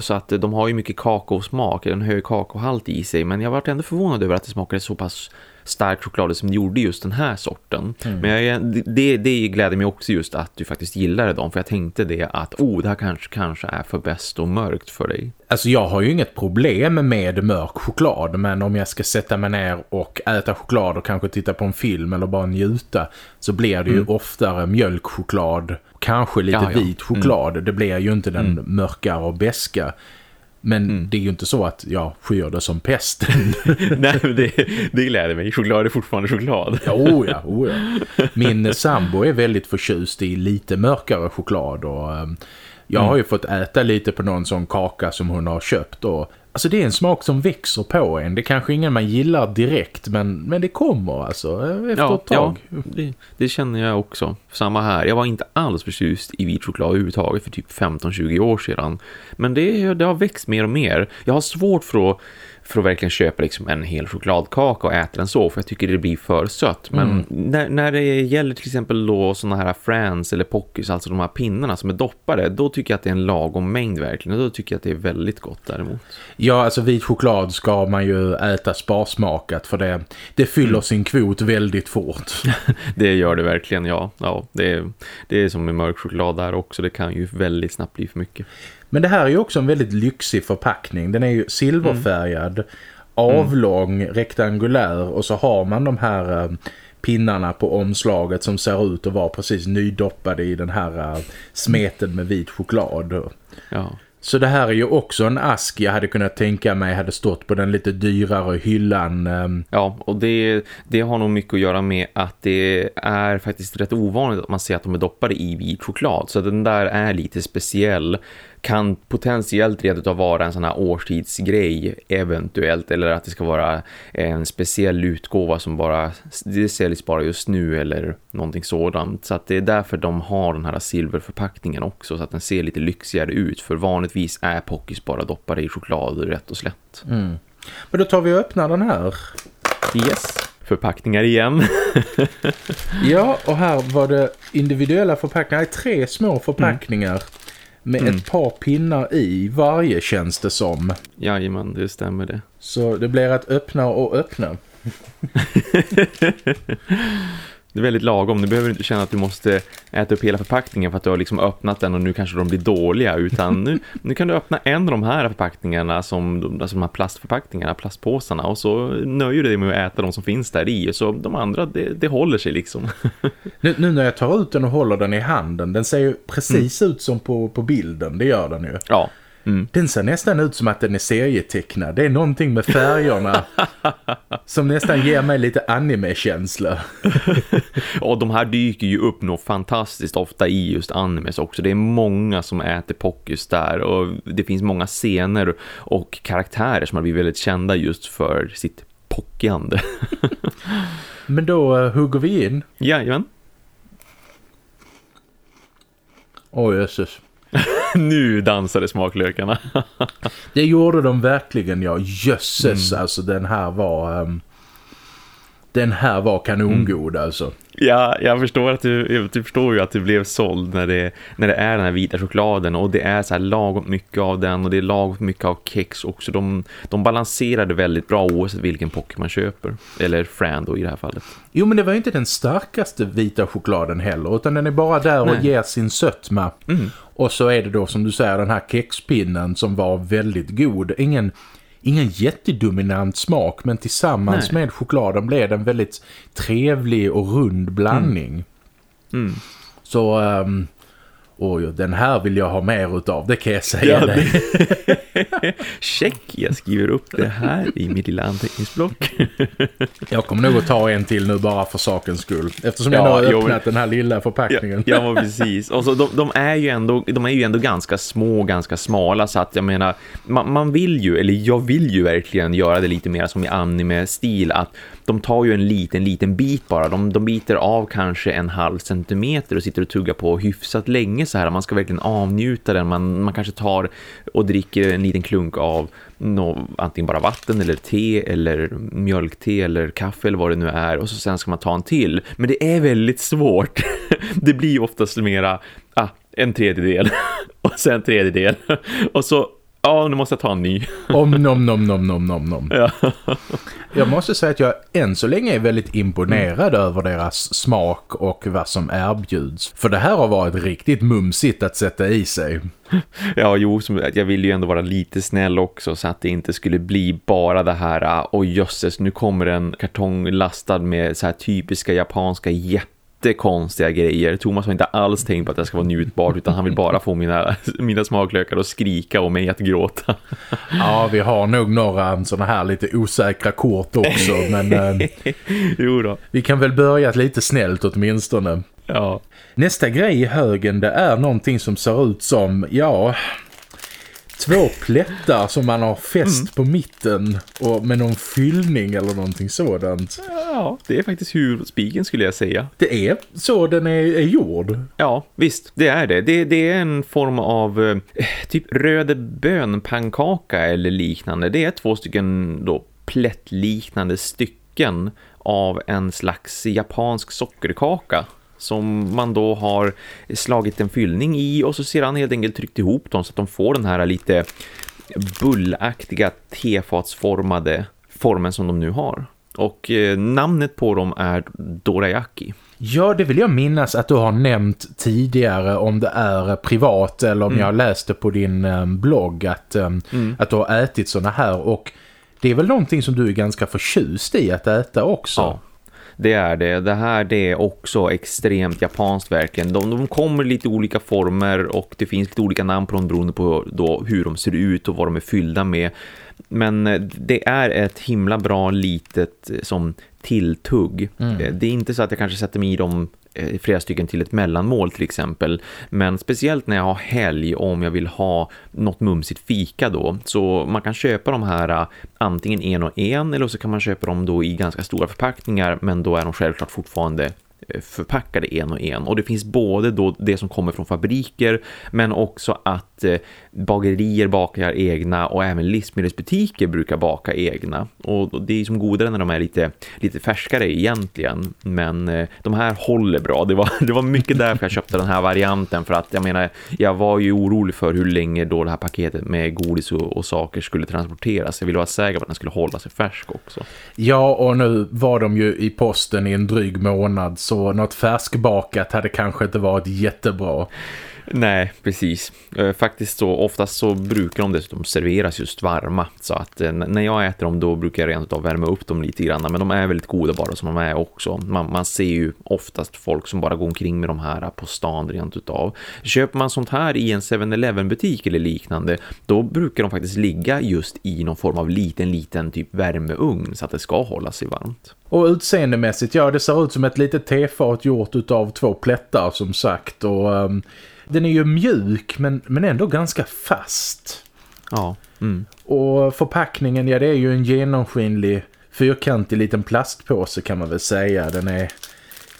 så att de har ju mycket kakosmak, en hög kakaohalt i sig men jag var ändå förvånad över att det smakade så pass stark choklad som gjorde just den här sorten. Mm. Men jag, det, det gläder mig också just att du faktiskt gillade dem för jag tänkte det att oh, det här kanske, kanske är för bäst och mörkt för dig. Alltså jag har ju inget problem med mörk choklad men om jag ska sätta mig ner och äta choklad och kanske titta på en film eller bara njuta så blir det ju mm. oftare mjölkchoklad kanske lite ja, ja. vit choklad. Mm. Det blir ju inte den mm. mörkare och beska men mm. det är ju inte så att jag skyr det som pesten. <laughs> Nej, det, det gläder mig. Choklad är fortfarande choklad. oh ja, oh ja. Min sambo är väldigt förtjust i lite mörkare choklad och um, jag mm. har ju fått äta lite på någon sån kaka som hon har köpt och Alltså det är en smak som växer på en. Det är kanske ingen man gillar direkt men, men det kommer alltså efter ja, ett tag. Ja, det, det, känner jag också. Samma här. Jag var inte alls förtjust i vit choklad överhuvudtaget för typ 15-20 år sedan. Men det, det har växt mer och mer. Jag har svårt för att för att verkligen köpa liksom en hel chokladkaka och äta den så för jag tycker det blir för sött. Men mm. när, när det gäller till exempel då sådana här Frans eller Pockys, alltså de här pinnarna som är doppade, då tycker jag att det är en lagom mängd verkligen. Och då tycker jag att det är väldigt gott däremot. Ja, alltså vit choklad ska man ju äta sparsmakat för det, det fyller mm. sin kvot väldigt fort. <laughs> det gör det verkligen, ja. ja det, är, det är som med mörk choklad där också, det kan ju väldigt snabbt bli för mycket. Men det här är ju också en väldigt lyxig förpackning. Den är ju silverfärgad, mm. avlång, mm. rektangulär och så har man de här äh, pinnarna på omslaget som ser ut att vara precis nydoppade i den här äh, smeten med vit choklad. Ja. Så det här är ju också en ask jag hade kunnat tänka mig hade stått på den lite dyrare hyllan. Ehm. Ja, och det, det har nog mycket att göra med att det är faktiskt rätt ovanligt att man ser att de är doppade i vit choklad. Så den där är lite speciell kan potentiellt redan vara en sån här årstidsgrej eventuellt eller att det ska vara en speciell utgåva som bara det säljs bara just nu eller någonting sådant. Så att det är därför de har den här silverförpackningen också så att den ser lite lyxigare ut för vanligtvis är Pockys bara doppade i choklad rätt och slätt. Mm. Men då tar vi och öppnar den här. Yes förpackningar igen. <laughs> ja, och här var det individuella förpackningar. Tre små förpackningar. Mm med mm. ett par pinnar i varje känns det som. Jajamän, det stämmer det. Så det blir att öppna och öppna. <laughs> Det är väldigt lagom. Du behöver inte känna att du måste äta upp hela förpackningen för att du har liksom öppnat den och nu kanske de blir dåliga. Utan nu, nu kan du öppna en av de här förpackningarna som alltså de här plastförpackningarna, plastpåsarna. Och så nöjer du dig med att äta de som finns där i. Så de andra, det, det håller sig liksom. <laughs> Nu, nu, när jag tar ut den och håller den i handen, den ser ju precis mm. ut som på, på bilden. Det gör den ju. Ja, Mm. Den ser nästan ut som att den är serietecknad. Det är någonting med färgerna <laughs> som nästan ger mig lite anime-känsla. <laughs> och de här dyker ju upp nog fantastiskt ofta i just animes också. Det är många som äter Pockys där och det finns många scener och karaktärer som har blivit väldigt kända just för sitt pockande. <laughs> Men då uh, hugger vi in. Jajamän. Åh, oh, jösses. <laughs> nu dansade smaklökarna. <laughs> det gjorde de verkligen, ja. Jösses, mm. alltså den här var... Um, den här var kanongod mm. alltså. Ja, jag förstår att du, du förstår ju att du blev såld när det, när det är den här vita chokladen och det är så här lagom mycket av den och det är lagom mycket av kex också. De, de balanserade väldigt bra oavsett vilken pock man köper. Eller Fran då i det här fallet. Jo, men det var ju inte den starkaste vita chokladen heller utan den är bara där och ger sin sötma. Mm. Och så är det då som du säger den här kexpinnen som var väldigt god. Ingen ingen jättedominant smak men tillsammans Nej. med chokladen blev en väldigt trevlig och rund blandning. Mm. Mm. Så um, Oj, den här vill jag ha mer utav, det kan jag säga ja, dig. <laughs> Check, jag skriver upp det här i mitt lilla anteckningsblock. <laughs> jag kommer nog att ta en till nu bara för sakens skull. Eftersom ja, jag har öppnat jo, den här lilla förpackningen. Ja, ja precis. Och så de, de, är ju ändå, de är ju ändå ganska små, ganska smala. Så att jag menar, man, man vill ju, eller jag vill ju verkligen göra det lite mer som i anime-stil. Att de tar ju en liten, liten bit bara. De, de biter av kanske en halv centimeter och sitter och tuggar på hyfsat länge så här. Man ska verkligen avnjuta den. Man, man kanske tar och dricker en liten klunk av no, antingen bara vatten eller te eller mjölkte eller kaffe eller vad det nu är. Och så sen ska man ta en till. Men det är väldigt svårt. <laughs> det blir oftast mera ah, en tredjedel <laughs> och sen en tredjedel. och så Ja, nu måste jag ta en ny. <laughs> Om nom nom nom nom nom nom. Ja. jag måste säga att jag än så länge är väldigt imponerad mm. över deras smak och vad som erbjuds. För det här har varit riktigt mumsigt att sätta i sig. Ja, jo, jag vill ju ändå vara lite snäll också så att det inte skulle bli bara det här, och jösses, nu kommer en kartong lastad med så här typiska japanska jätte jättekonstiga grejer. Thomas har inte alls tänkt på att det ska vara njutbart utan han vill bara få mina, <laughs> mina smaklökar att skrika och mig att gråta. <laughs> Ja, vi har nog några sådana här lite osäkra kort också. <laughs> Men eh, jo då. vi kan väl börja lite snällt åtminstone. Ja. Nästa grej i högen det är någonting som ser ut som, ja... Två plättar som man har fäst mm. på mitten och med någon fyllning eller någonting sådant. Ja, det är faktiskt hur spiken skulle jag säga. Det är så den är, är gjord. Ja, visst, det är det. Det, det är en form av eh, typ röde bönpannkaka eller liknande. Det är två stycken då plättliknande stycken av en slags japansk sockerkaka som man då har slagit en fyllning i och så sedan helt enkelt tryckt ihop dem så att de får den här lite bullaktiga tefatsformade formen som de nu har. Och eh, namnet på dem är dorayaki. Ja, det vill jag minnas att du har nämnt tidigare om det är privat eller om mm. jag läste på din um, blogg att, um, mm. att du har ätit såna här och det är väl någonting som du är ganska förtjust i att äta också. Ja, det är det. Det här det är också extremt japanskt verkligen. De, de kommer i lite olika former och det finns lite olika namn på dem beroende på då hur de ser ut och vad de är fyllda med. Men eh, det är ett himla bra litet eh, som tilltugg. Mm. Eh, det är inte så att jag kanske sätter mig i dem Eh, flera stycken till ett mellanmål till exempel. Men speciellt när jag har helg om jag vill ha något mumsigt fika då. Så man kan köpa de här eh, antingen en och en eller så kan man köpa dem då i ganska stora förpackningar men då är de självklart fortfarande förpackade en och en. Och det finns både då det som kommer från fabriker men också att eh, bagerier bakar egna och även livsmedelsbutiker brukar baka egna. Och det är som godare när de är lite, lite färskare egentligen. Men eh, de här håller bra. Det var, <laughs> det var mycket därför jag köpte den här varianten för att jag menar, jag var ju orolig för hur länge då det här paketet med godis och, och saker skulle transporteras. Jag ville vara säker på att den skulle hålla sig färsk också. Ja, och nu var de ju i posten i en dryg månad så så något färskbakat hade kanske inte varit jättebra. Nej, precis. Eh, faktiskt så oftast så brukar de dessutom serveras just varma. Så att eh, när jag äter dem då brukar jag rent av värma upp dem lite grann. Men de är väldigt goda bara som de är också. Man, man ser ju oftast folk som bara går omkring med de här på stan rent utav. Köper man sånt här i en 7-Eleven butik eller liknande då brukar de faktiskt ligga just i någon form av liten, liten typ värmeugn så att det ska hålla sig varmt. Och utseendemässigt, ja det ser ut som ett litet tefat gjort av två plättar som sagt och... Um den är ju mjuk men, men ändå ganska fast. Ja. Mm. Och förpackningen, ja det är ju en genomskinlig fyrkantig liten plastpåse kan man väl säga. Den är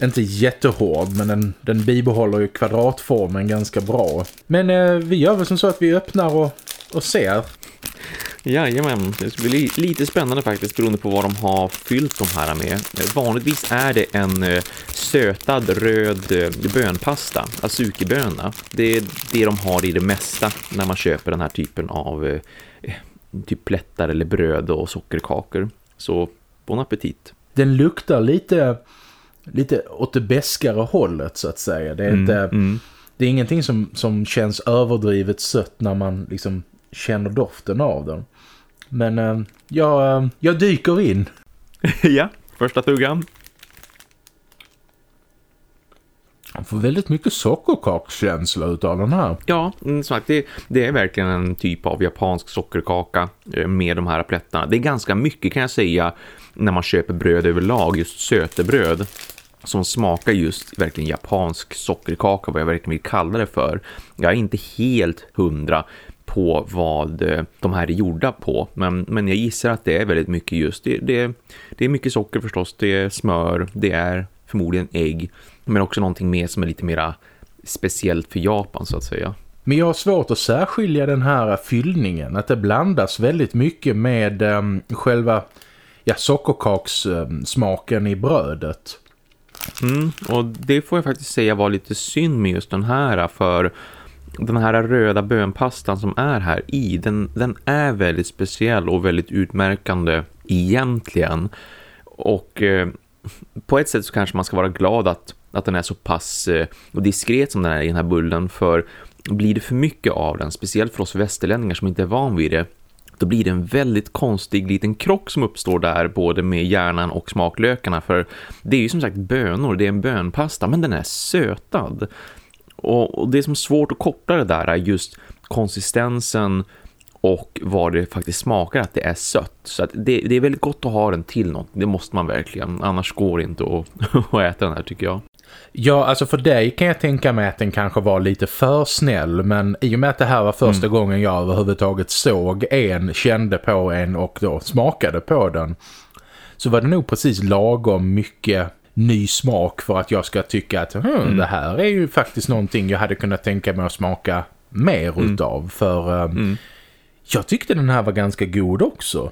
inte jättehård men den, den bibehåller ju kvadratformen ganska bra. Men eh, vi gör väl som så att vi öppnar och, och ser. Jajamän, det ska bli lite spännande faktiskt beroende på vad de har fyllt de här med. Vanligtvis är det en eh, sötad röd eh, bönpasta, azukiböna. Det är det de har i det mesta när man köper den här typen av eh, typ plättar eller bröd och sockerkakor. Så bon appetit. Den luktar lite lite åt det bäskare hållet så att säga. Det är, mm, inte, mm. Det är ingenting som, som känns överdrivet sött när man liksom känner doften av den. Men äh, jag, äh, jag dyker in. <laughs> ja, första tuggan. Man får väldigt mycket sockerkakskänsla av den här. Ja, mm, sagt, det, det är verkligen en typ av japansk sockerkaka eh, med de här plättarna. Det är ganska mycket kan jag säga när man köper bröd överlag, just sötebröd som smakar just verkligen japansk sockerkaka, vad jag verkligen vill kalla det för. Jag är inte helt hundra på vad eh, de här är gjorda på. Men, men jag gissar att det är väldigt mycket just. Det, det, det är mycket socker förstås, det är smör, det är förmodligen ägg. Men också någonting mer som är lite mer speciellt för Japan så att säga. Men jag har svårt att särskilja den här fyllningen. Att det blandas väldigt mycket med um, själva ja, sockerkakssmaken i brödet. Mm, och det får jag faktiskt säga var lite synd med just den här för den här röda bönpastan som är här i, den, den är väldigt speciell och väldigt utmärkande egentligen. Och eh, på ett sätt så kanske man ska vara glad att, att den är så pass eh, diskret som den är i den här bullen för blir det för mycket av den, speciellt för oss västerlänningar som inte är van vid det, då blir det en väldigt konstig liten krock som uppstår där både med hjärnan och smaklökarna för det är ju som sagt bönor, det är en bönpasta men den är sötad. Och, och det som är svårt att koppla det där är just konsistensen och vad det faktiskt smakar att det är sött. Så det, det, är väldigt gott att ha den till något. Det måste man verkligen. Annars går det inte att, <laughs> att äta den här tycker jag. Ja, alltså för dig kan jag tänka mig att den kanske var lite för snäll. Men i och med att det här var första mm. gången jag överhuvudtaget såg en, kände på en och då smakade på den. Så var det nog precis lagom mycket ny smak för att jag ska tycka att hm, mm. det här är ju faktiskt någonting jag hade kunnat tänka mig att smaka mer mm. utav. För um, jag tyckte den här var ganska god också.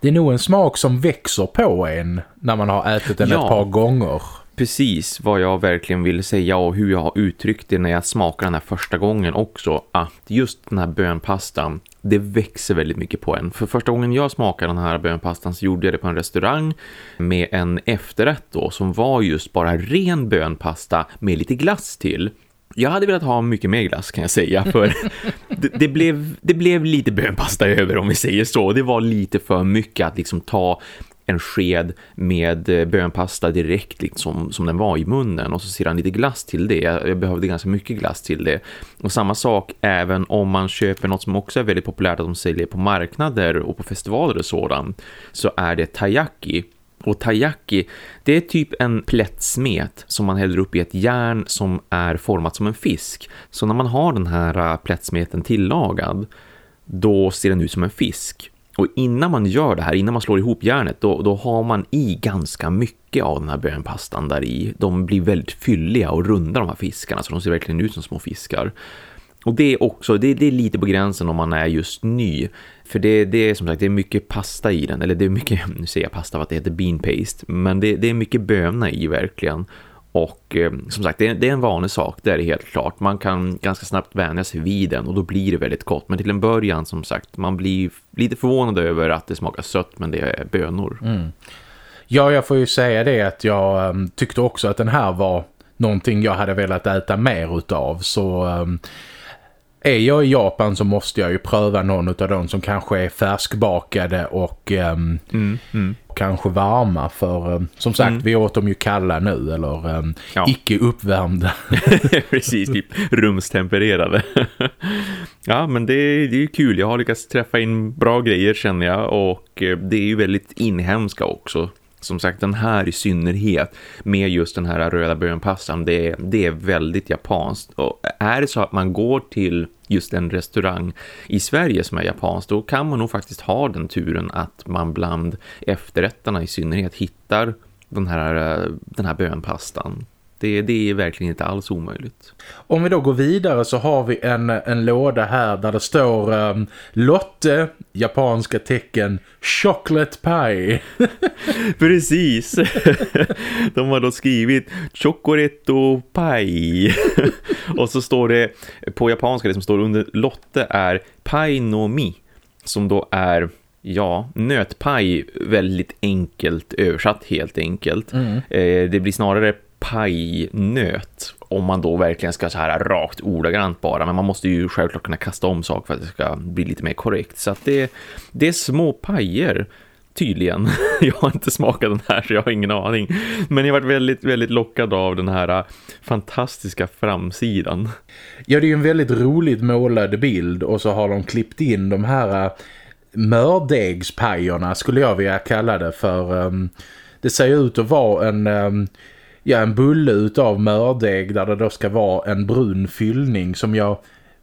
Det är nog en smak som växer på en när man har ätit den ja. ett par gånger precis vad jag verkligen vill säga och hur jag har uttryckt det när jag smakar den här första gången också. Att just den här bönpastan, det växer väldigt mycket på en. För första gången jag smakade den här bönpastan så gjorde jag det på en restaurang med en efterrätt då som var just bara ren bönpasta med lite glass till. Jag hade velat ha mycket mer glass kan jag säga för <laughs> det, det, blev, det blev lite bönpasta över om vi säger så. Det var lite för mycket att liksom ta en sked med eh, bönpasta direkt liksom, som den var i munnen och så ser han lite glass till det. Jag behövde ganska mycket glass till det. Och samma sak även om man köper något som också är väldigt populärt att de säljer på marknader och på festivaler och sådant så är det taiyaki. Och taiyaki, det är typ en plättsmet som man häller upp i ett järn som är format som en fisk. Så när man har den här äh, plättsmeten tillagad, då ser den ut som en fisk. Och innan man gör det här, innan man slår ihop järnet, då, då har man i ganska mycket av den här bönpastan där i. De blir väldigt fylliga och runda de här fiskarna, så de ser verkligen ut som små fiskar. Och det är också, det, det är lite på gränsen om man är just ny. För det, det är som sagt, det är mycket pasta i den. Eller det är mycket, <laughs> nu säger jag pasta för att det heter bean paste. Men det, det är mycket böna i verkligen. Och eh, som sagt, det är, det är, en vanlig sak, det är det helt klart. Man kan ganska snabbt vänja sig vid den och då blir det väldigt gott. Men till en början, som sagt, man blir lite förvånad över att det smakar sött men det är bönor. Mm. Ja, jag får ju säga det att jag um, tyckte också att den här var någonting jag hade velat äta mer utav. Så um, är jag i Japan så måste jag ju pröva någon av dem som kanske är färskbakade och um, mm, mm. Kanske varma för um, som sagt mm. vi åt dem ju kalla nu eller um, ja. icke uppvärmda. <laughs> Precis, typ rumstempererade. <laughs> ja men det, det är ju kul, jag har lyckats träffa in bra grejer känner jag och eh, det är ju väldigt inhemska också som sagt den här i synnerhet med just den här röda bönpastan det, det är väldigt japanskt. Och är det så att man går till just en restaurang i Sverige som är japanskt då kan man nog faktiskt ha den turen att man bland efterrätterna i synnerhet hittar den här, eh, den här bönpastan det, det är verkligen inte alls omöjligt. Om vi då går vidare så har vi en, en låda här där det står um, Lotte, japanska tecken, chocolate pie. <laughs> Precis. <laughs> De har då skrivit chocoretto pie. <laughs> Och så står det på japanska, det som står under Lotte är pai no mi. Som då är Ja, nötpaj väldigt enkelt översatt helt enkelt. Mm. Eh, det blir snarare pajnöt om man då verkligen ska så här rakt ordagrant bara. Men man måste ju självklart kunna kasta om saker för att det ska bli lite mer korrekt. Så att det, det är små pajer tydligen. <laughs> Jag har inte smakat den här så jag har ingen aning. Men jag har varit väldigt, väldigt lockad av den här äh, fantastiska framsidan. Ja, det är ju en väldigt roligt målad bild och så har de klippt in de här äh, mördegspajerna skulle jag vilja kalla det för. Um, det ser ut att vara en... Ähm, Ja, en bulle utav mördeg där det då ska vara en brun fyllning som jag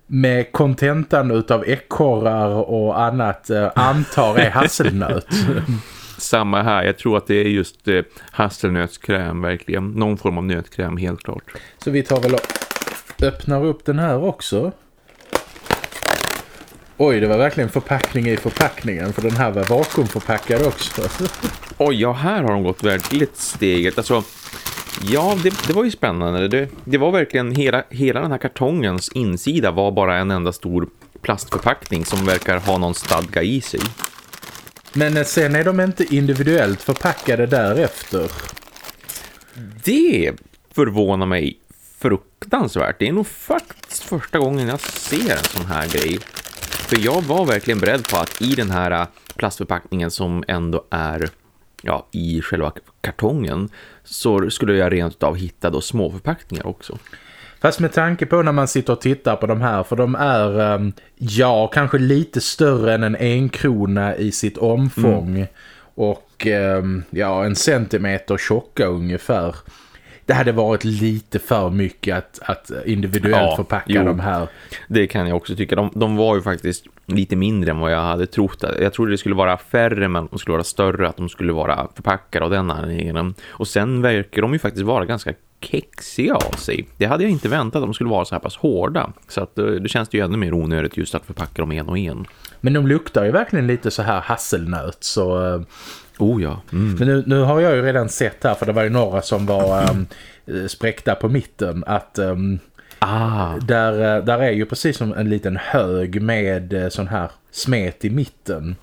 med kontentan utav ekorrar och annat eh, antar är hasselnöt. <laughs> Samma här, jag tror att det är just eh, hasselnötskräm verkligen. Någon form av nötkräm helt klart. Så vi tar väl och öppnar upp den här också. Oj, det var verkligen förpackning i förpackningen för den här var vakuumförpackad också. <laughs> Oj, ja här har de gått väldigt steget. Alltså Ja, det, det, var ju spännande. Det, det var verkligen hela, hela den här kartongens insida var bara en enda stor plastförpackning som verkar ha någon stadga i sig. Men sen är de inte individuellt förpackade därefter. Det förvånar mig fruktansvärt. Det är nog faktiskt första gången jag ser en sån här grej. För jag var verkligen beredd på att i den här plastförpackningen som ändå är ja, i själva kartongen så skulle jag rent av hitta då små förpackningar också. Fast med tanke på när man sitter och tittar på de här, för de är, ehm, ja, kanske lite större än en enkrona i sitt omfång. Mm. Och, ehm, ja, en centimeter tjocka ungefär. Det hade varit lite för mycket att, att individuellt ja, förpacka jo, de här. Det kan jag också tycka. De, de, var ju faktiskt lite mindre än vad jag hade trott. Jag trodde det skulle vara färre men de skulle vara större. Att de skulle vara förpackade av den anledningen. Och sen verkar de ju faktiskt vara ganska kexiga av sig. Det hade jag inte väntat att de skulle vara så här pass hårda. Så att, eh, det känns ju ännu mer onödigt just att förpacka dem en och en. Men de luktar ju verkligen lite så här hasselnöt så... Eh, oh ja. Mm. Men nu, nu har jag ju redan sett här för det var ju några som var um, spräckta på mitten att... Um, ah. där, där är ju precis som en liten hög med sån här smet i mitten.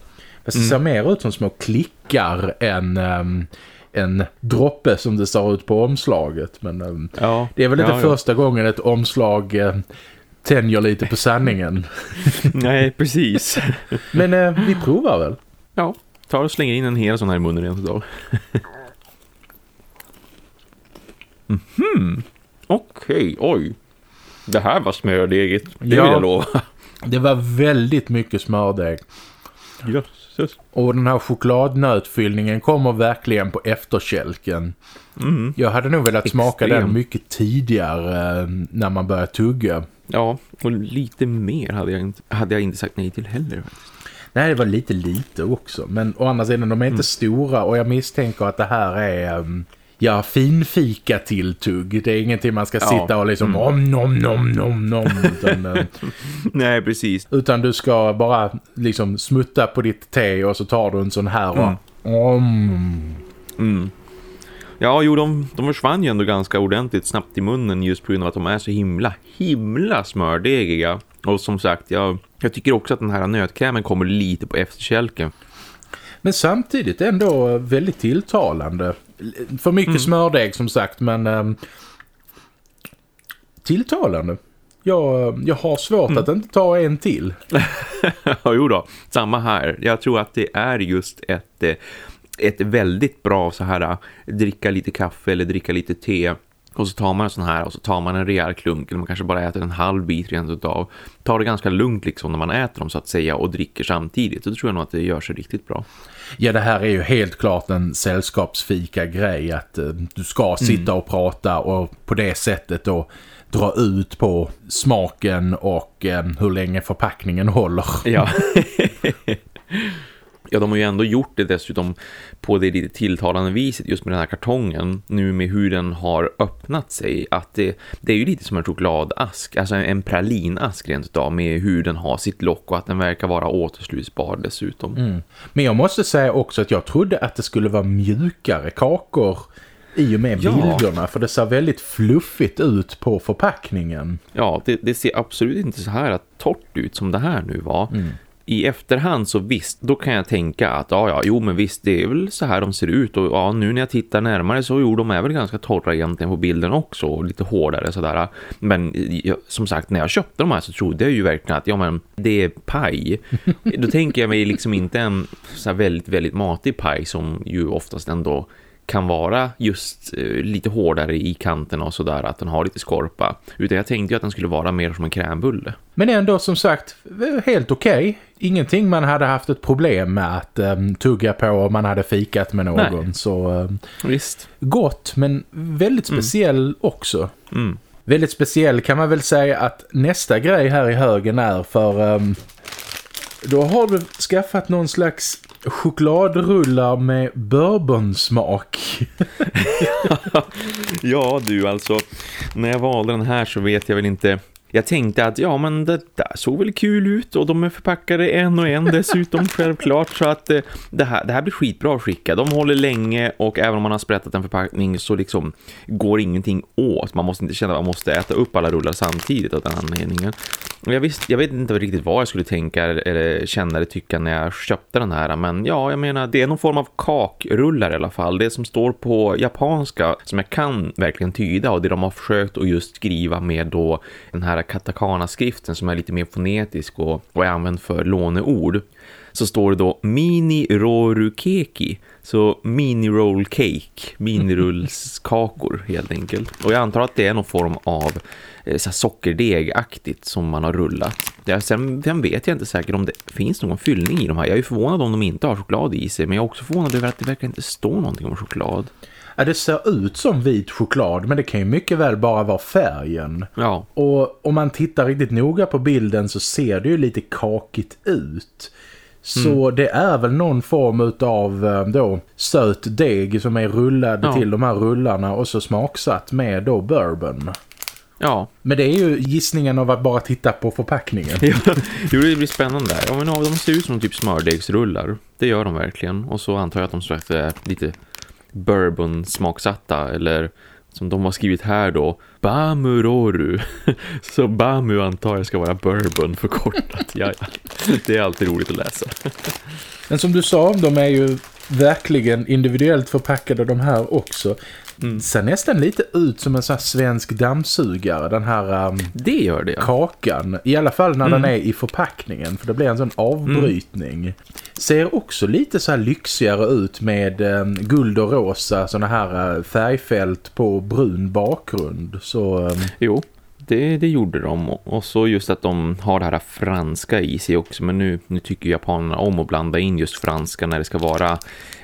Fast det ser mm. mer ut som små klickar än... Um, en droppe som det ser ut på omslaget. Men um, ja, det är väl inte ja, första ja. gången ett omslag uh, tänjer lite på sanningen. <laughs> Nej, precis. <laughs> Men uh, vi provar väl? Ja, ta och slänger in en hel sån här i munnen rent idag. mm -hmm. Okej, okay, oj. Det här var smördegigt, det ja, vill jag lova. Det var väldigt mycket smördeg. Jösses. Och den här chokladnötfyllningen kommer verkligen på efterkälken. Mm. Jag hade nog velat Extrem. smaka den mycket tidigare eh, när man börjar tugga. Ja, och lite mer hade jag inte, hade jag inte sagt nej till heller Nej, det var lite lite också. Men å andra sidan, de är inte mm. stora och jag misstänker att det här är... Um, ja, finfika till tugg. Det är ingenting man ska ja. sitta och liksom mm. om nom nom nom nom utan, eh, <laughs> Nej, precis. Utan du ska bara liksom smutta på ditt te och så tar du en sån här och mm. om. Mm. Ja, jo, de, de försvann ju ändå ganska ordentligt snabbt i munnen just på grund av att de är så himla, himla smördegiga. Och som sagt, jag, jag tycker också att den här nötkrämen kommer lite på efterkälken. Men samtidigt ändå väldigt tilltalande. För mycket mm. smördeg som sagt, men um, tilltalande. Jag, jag har svårt mm. att inte ta en till. <laughs> ja, jo då. Samma här. Jag tror att det är just ett, eh, ett väldigt bra så här dricka lite kaffe eller dricka lite te och så tar man en sån här och så tar man en rejäl klunk eller man kanske bara äter en halv bit rent utav. Tar det ganska lugnt liksom när man äter dem så att säga och dricker samtidigt. Så tror jag nog att det gör sig riktigt bra. Ja, det här är ju helt klart en sällskapsfika grej att uh, du ska sitta mm. och prata och på det sättet då dra ut på smaken och um, hur länge förpackningen håller. Ja. <laughs> <laughs> Ja, de har ju ändå gjort det dessutom på det lite tilltalande viset just med den här kartongen. Nu med hur den har öppnat sig. Att det, det är ju lite som en chokladask. Alltså en pralinask rent utav med hur den har sitt lock och att den verkar vara återslutsbar dessutom. Mm. Men jag måste säga också att jag trodde att det skulle vara mjukare kakor i och med ja. bilderna för det ser väldigt fluffigt ut på förpackningen. Ja, det, det ser absolut inte så här torrt ut som det här nu var. Mm i efterhand så visst, då kan jag tänka att ja, ja, jo men visst det är väl så här de ser ut och ja, nu när jag tittar närmare så jo, de är väl ganska torra egentligen på bilden också och lite hårdare sådär. Men som sagt, när jag köpte de här så trodde jag ju verkligen att ja men det är paj. då tänker jag mig liksom inte en så väldigt, väldigt matig paj som ju oftast ändå kan vara just eh, lite hårdare i kanten och sådär att den har lite skorpa. Utan jag tänkte ju att den skulle vara mer som en krämbulle. Men ändå som sagt helt okej. Okay. Ingenting man hade haft ett problem med att um, tugga på om man hade fikat med någon. Nej. Så um, Visst. gott men väldigt mm. speciell mm. också. Mm. Väldigt speciell kan man väl säga att nästa grej här i högen är för... Um, då har du skaffat någon slags chokladrullar med bourbonsmak. <laughs> ja du alltså, när jag valde den här så vet jag väl inte jag tänkte att ja men det där såg väl kul ut och de är förpackade en och en dessutom <laughs> självklart så att eh, det, här, det här blir skitbra att skicka. De håller länge och även om man har sprättat en förpackning så liksom går ingenting åt. Man måste inte känna att man måste äta upp alla rullar samtidigt av den anledningen. Jag, visst, jag vet inte riktigt vad jag skulle tänka eller känna eller tycka när jag köpte den här men ja jag menar det är någon form av kakrullar i alla fall. Det som står på japanska som jag kan verkligen tyda och det de har försökt att just skriva med då den här katakana-skriften som är lite mer fonetisk och, och är använd för låneord så står det då mini roru keki så mini roll cake mini <laughs> rullskakor helt enkelt och jag antar att det är någon form av så sockerdegaktigt som man har rullat ja, sen, sen vet jag inte säkert om det finns någon fyllning i de här jag är förvånad om de inte har choklad i sig men jag är också förvånad över att det verkar inte stå någonting om choklad Ja, det ser ut som vit choklad men det kan ju mycket väl bara vara färgen. Ja. Och om man tittar riktigt noga på bilden så ser det ju lite kakigt ut. Så mm. det är väl någon form av eh, då söt deg som är rullad ja. till de här rullarna och så smaksatt med då bourbon. Ja. Men det är ju gissningen av att bara titta på förpackningen. <laughs> jo, det blir spännande. Ja, men de ser ut som typ smördegsrullar. Det gör de verkligen. Och så antar jag att de strax är lite bourbon-smaksatta eller som de har skrivit här då Bamuroru <laughs> så Bamu antar jag ska vara bourbon förkortat ja, ja. det är alltid roligt att läsa men som du sa, de är ju verkligen individuellt förpackade de här också Mm. Ser nästan lite ut som en sån här svensk dammsugare, den här um, det gör det, ja. kakan. I alla fall när mm. den är i förpackningen, för det blir en sån avbrytning. Mm. Ser också lite så här lyxigare ut med um, guld och rosa såna här uh, färgfält på brun bakgrund. Så, um... Jo, det, det gjorde de. Och så just att de har det här franska i sig också. Men nu, nu tycker japanerna om att blanda in just franska när det ska vara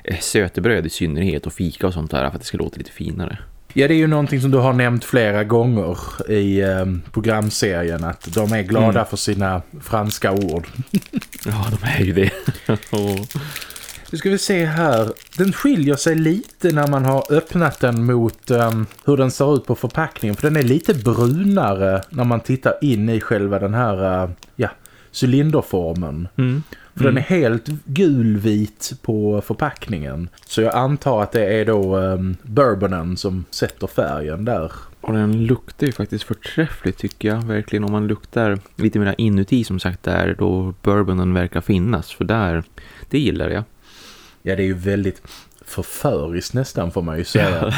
eh, sötebröd i synnerhet och fika och sånt där för att det ska låta lite finare. Ja, det är ju någonting som du har nämnt flera gånger i eh, programserien att de är glada mm. för sina franska ord. ja, de är ju det. <laughs> <laughs> Nu ska vi se här. Den skiljer sig lite när man har öppnat den mot um, hur den ser ut på förpackningen. För den är lite brunare när man tittar in i själva den här uh, ja, cylinderformen. Mm. För mm. den är helt gulvit på förpackningen. Så jag antar att det är då um, bourbonen som sätter färgen där. Och den luktar ju faktiskt förträffligt tycker jag. Verkligen om man luktar lite mer inuti som sagt där då bourbonen verkar finnas. För där, det gillar jag. Ja, det är ju väldigt förföriskt nästan får man ju säga.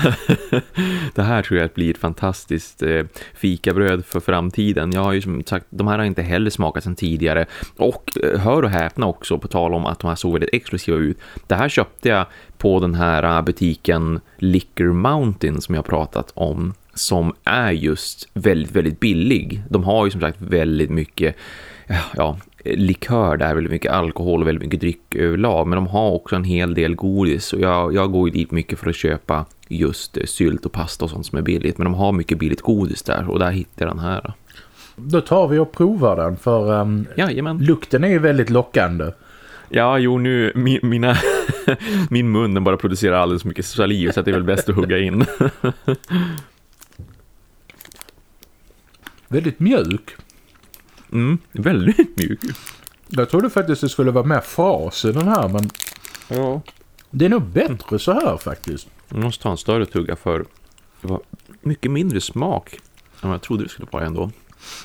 <laughs> det här tror jag blir ett fantastiskt eh, fikabröd för framtiden. Jag har ju som sagt, de här har inte heller smakat sedan tidigare. Och eh, hör och häpna också på tal om att de här såg väldigt exklusiva ut. Det här köpte jag på den här eh, butiken Liquor Mountain som jag pratat om. Som är just väldigt, väldigt billig. De har ju som sagt väldigt mycket eh, ja, likör där, väldigt mycket alkohol och väldigt mycket dryck överlag. Men de har också en hel del godis och jag, jag går ju dit mycket för att köpa just eh, sylt och pasta och sånt som är billigt. Men de har mycket billigt godis där och där hittar jag den här. Då tar vi och provar den för um, lukten är ju väldigt lockande. Ja, jo nu, min, mina, <laughs> min mun den bara producerar alldeles mycket saliv så det är väl bäst att hugga in. <laughs> väldigt mjuk. Mm, väldigt mjuk. Jag trodde faktiskt det skulle vara mer fras i den här, men... Ja. Det är nog bättre så här faktiskt. Jag måste ta en större tugga för det var mycket mindre smak än vad jag trodde det skulle vara ändå.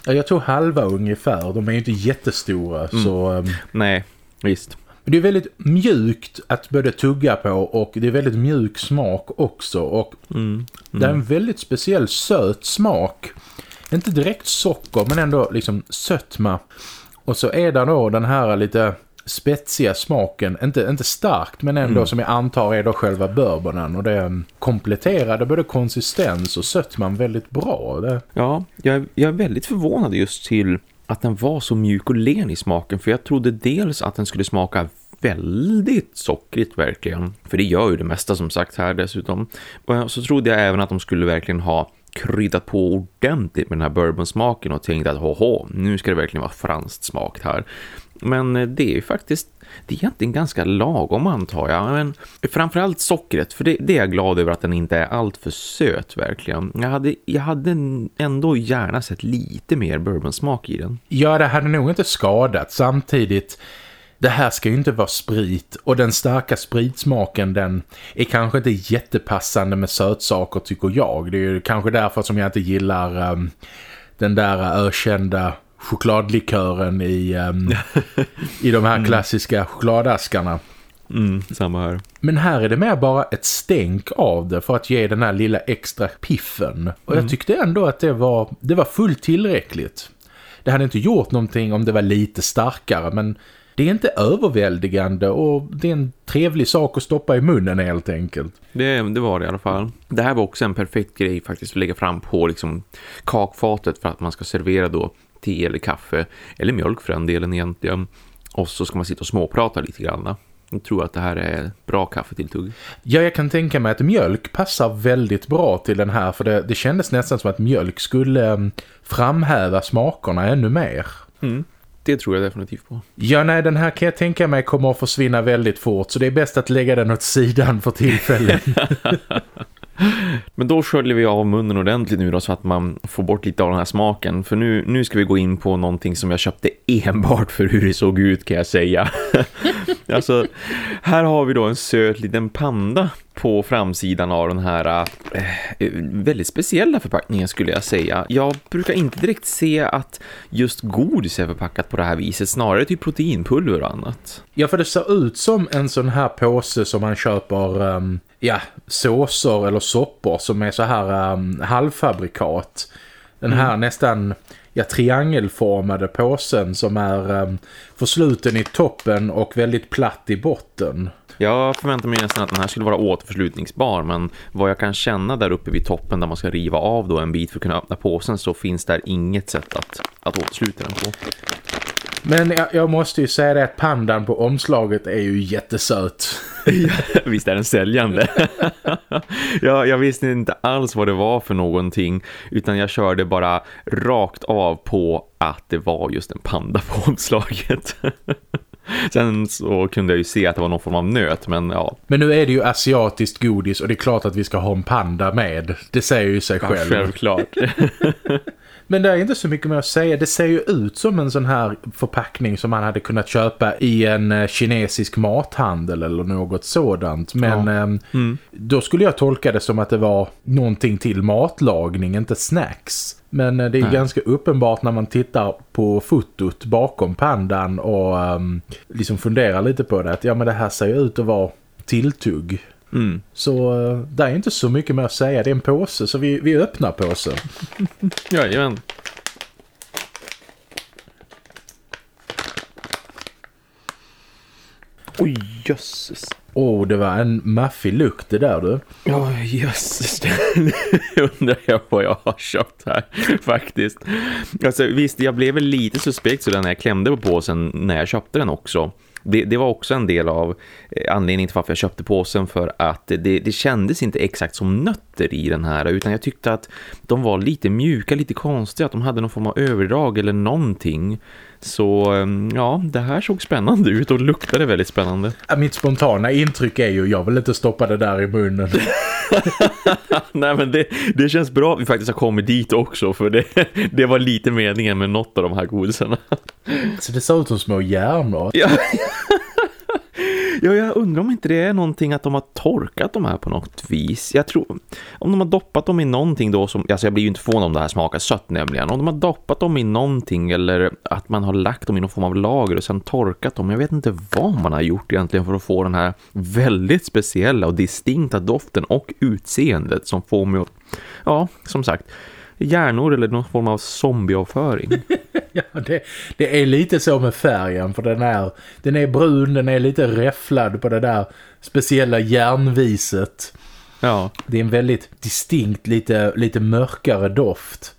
Ja, jag tror halva ungefär. De är ju inte jättestora, mm. så... Um... Nej, visst. Det är väldigt mjukt att börja tugga på och det är väldigt mjuk smak också. Och mm. Mm. det är en väldigt speciell söt smak inte direkt socker men ändå liksom sötma. Och så är det då den här lite spetsiga smaken, inte, inte starkt men ändå mm. som jag antar är då själva bourbonen och det kompletterade både konsistens och sötman väldigt bra. Det... Ja, jag, jag är väldigt förvånad just till att den var så mjuk och len i smaken för jag trodde dels att den skulle smaka väldigt sockrigt verkligen. För det gör ju det mesta som sagt här dessutom. Och så trodde jag även att de skulle verkligen ha kryddat på ordentligt med den här bourbonsmaken och tänkt att hoho, nu ska det verkligen vara franskt smak här. Men eh, det är faktiskt, det är egentligen ganska lagom antar jag. Men framförallt sockret, för det, det är jag glad över att den inte är allt för söt verkligen. Jag hade, jag hade ändå gärna sett lite mer bourbonsmak i den. Ja, det hade nog inte skadat. Samtidigt det här ska ju inte vara sprit och den starka spritsmaken den är kanske inte jättepassande med sötsaker tycker jag. Det är ju kanske därför som jag inte gillar um, den där ökända chokladlikören i, um, <laughs> i de här mm. klassiska chokladaskarna. Mm, samma här. Men här är det mer bara ett stänk av det för att ge den här lilla extra piffen. Och mm. jag tyckte ändå att det var, det var fullt tillräckligt. Det hade inte gjort någonting om det var lite starkare men det är inte överväldigande och det är en trevlig sak att stoppa i munnen helt enkelt. Det, det var det i alla fall. Det här var också en perfekt grej faktiskt att lägga fram på liksom kakfatet för att man ska servera då te eller kaffe eller mjölk för den delen egentligen. Och så ska man sitta och småprata lite grann. Jag tror att det här är bra kaffetilltugg. Ja, jag kan tänka mig att mjölk passar väldigt bra till den här för det, det kändes nästan som att mjölk skulle um, framhäva smakerna ännu mer. Mm. Det tror jag definitivt på. Ja, nej, den här kan jag tänka mig kommer att försvinna väldigt fort så det är bäst att lägga den åt sidan för tillfället. <laughs> Men då sköljer vi av munnen ordentligt nu då så att man får bort lite av den här smaken. För nu, nu ska vi gå in på någonting som jag köpte enbart för hur det såg ut kan jag säga. <laughs> alltså, här har vi då en söt liten panda på framsidan av den här äh, väldigt speciella förpackningen skulle jag säga. Jag brukar inte direkt se att just godis är förpackat på det här viset, snarare typ proteinpulver och annat. Ja, för det ser ut som en sån här påse som man köper um, ja, såser eller soppor som är så här um, halvfabrikat. Den här mm. nästan ja, triangelformade påsen som är ehm, um, försluten i toppen och väldigt platt i botten. Jag förväntar mig nästan att den här skulle vara återförslutningsbar men vad jag kan känna där uppe vid toppen där man ska riva av då en bit för att kunna öppna påsen så finns där inget sätt att, att återsluta den på. Men jag, jag, måste ju säga det att pandan på omslaget är ju jättesöt. Visst är den säljande. <laughs> jag, jag visste inte alls vad det var för någonting utan jag körde bara rakt av på att det var just en panda på <laughs> omslaget. Sen så kunde jag ju se att det var någon form av nöt, men ja. Men nu är det ju asiatiskt godis och det är klart att vi ska ha en panda med. Det säger ju sig själv. Ja, självklart. <laughs> Men det är inte så mycket mer att säga. Det ser ju ut som en sån här förpackning som man hade kunnat köpa i en eh, kinesisk mathandel eller något sådant. Men ja. eh, mm. då skulle jag tolka det som att det var någonting till matlagning, inte snacks. Men eh, det är Nej. ganska uppenbart när man tittar på fotot bakom pandan och um, liksom funderar lite på det. Att ja men det här ser ju ut att vara tilltugg. Mm. Så uh, det är inte så mycket mer att säga. Det är en påse så vi, vi öppnar påsen. <laughs> Jajamän. Oj, jösses. Åh, oh, det var en maffig lukt det där du. Ja, oh, jösses. <laughs> undrar jag vad jag har köpt här, <laughs> faktiskt. Alltså visst, jag blev väl lite suspekt så när jag klämde på påsen när jag köpte den också det, det, var också en del av eh, anledningen till varför jag köpte påsen för att det, det kändes inte exakt som nötter i den här utan jag tyckte att de var lite mjuka, lite konstiga, att de hade någon form av överdrag eller någonting. Så ehm, ja, det här såg spännande ut och luktade väldigt spännande. Mitt spontana intryck är ju, jag vill inte stoppa det där i munnen. <laughs> Nej men det, det känns bra att vi faktiskt har kommit dit också för det, <laughs> det var lite meningen med något av de här godisarna. Så det ser ut som små hjärnor. Ja. <laughs> Ja, jag undrar om inte det är någonting att de har torkat de här på något vis. Jag tror, om de har doppat dem i någonting då som, alltså jag blir ju inte förvånad om det här smakar sött nämligen. Om de har doppat dem i någonting eller att man har lagt dem i någon form av lager och sen torkat dem. Jag vet inte vad man har gjort egentligen för att få den här väldigt speciella och distinkta doften och utseendet som får mig att, ja, som sagt, hjärnor eller någon form av zombieavföring. <laughs> ja, det, det, är lite så med färgen för den är, den är brun, den är lite räfflad på det där speciella järnviset. Ja. Det är en väldigt distinkt, lite, lite mörkare doft.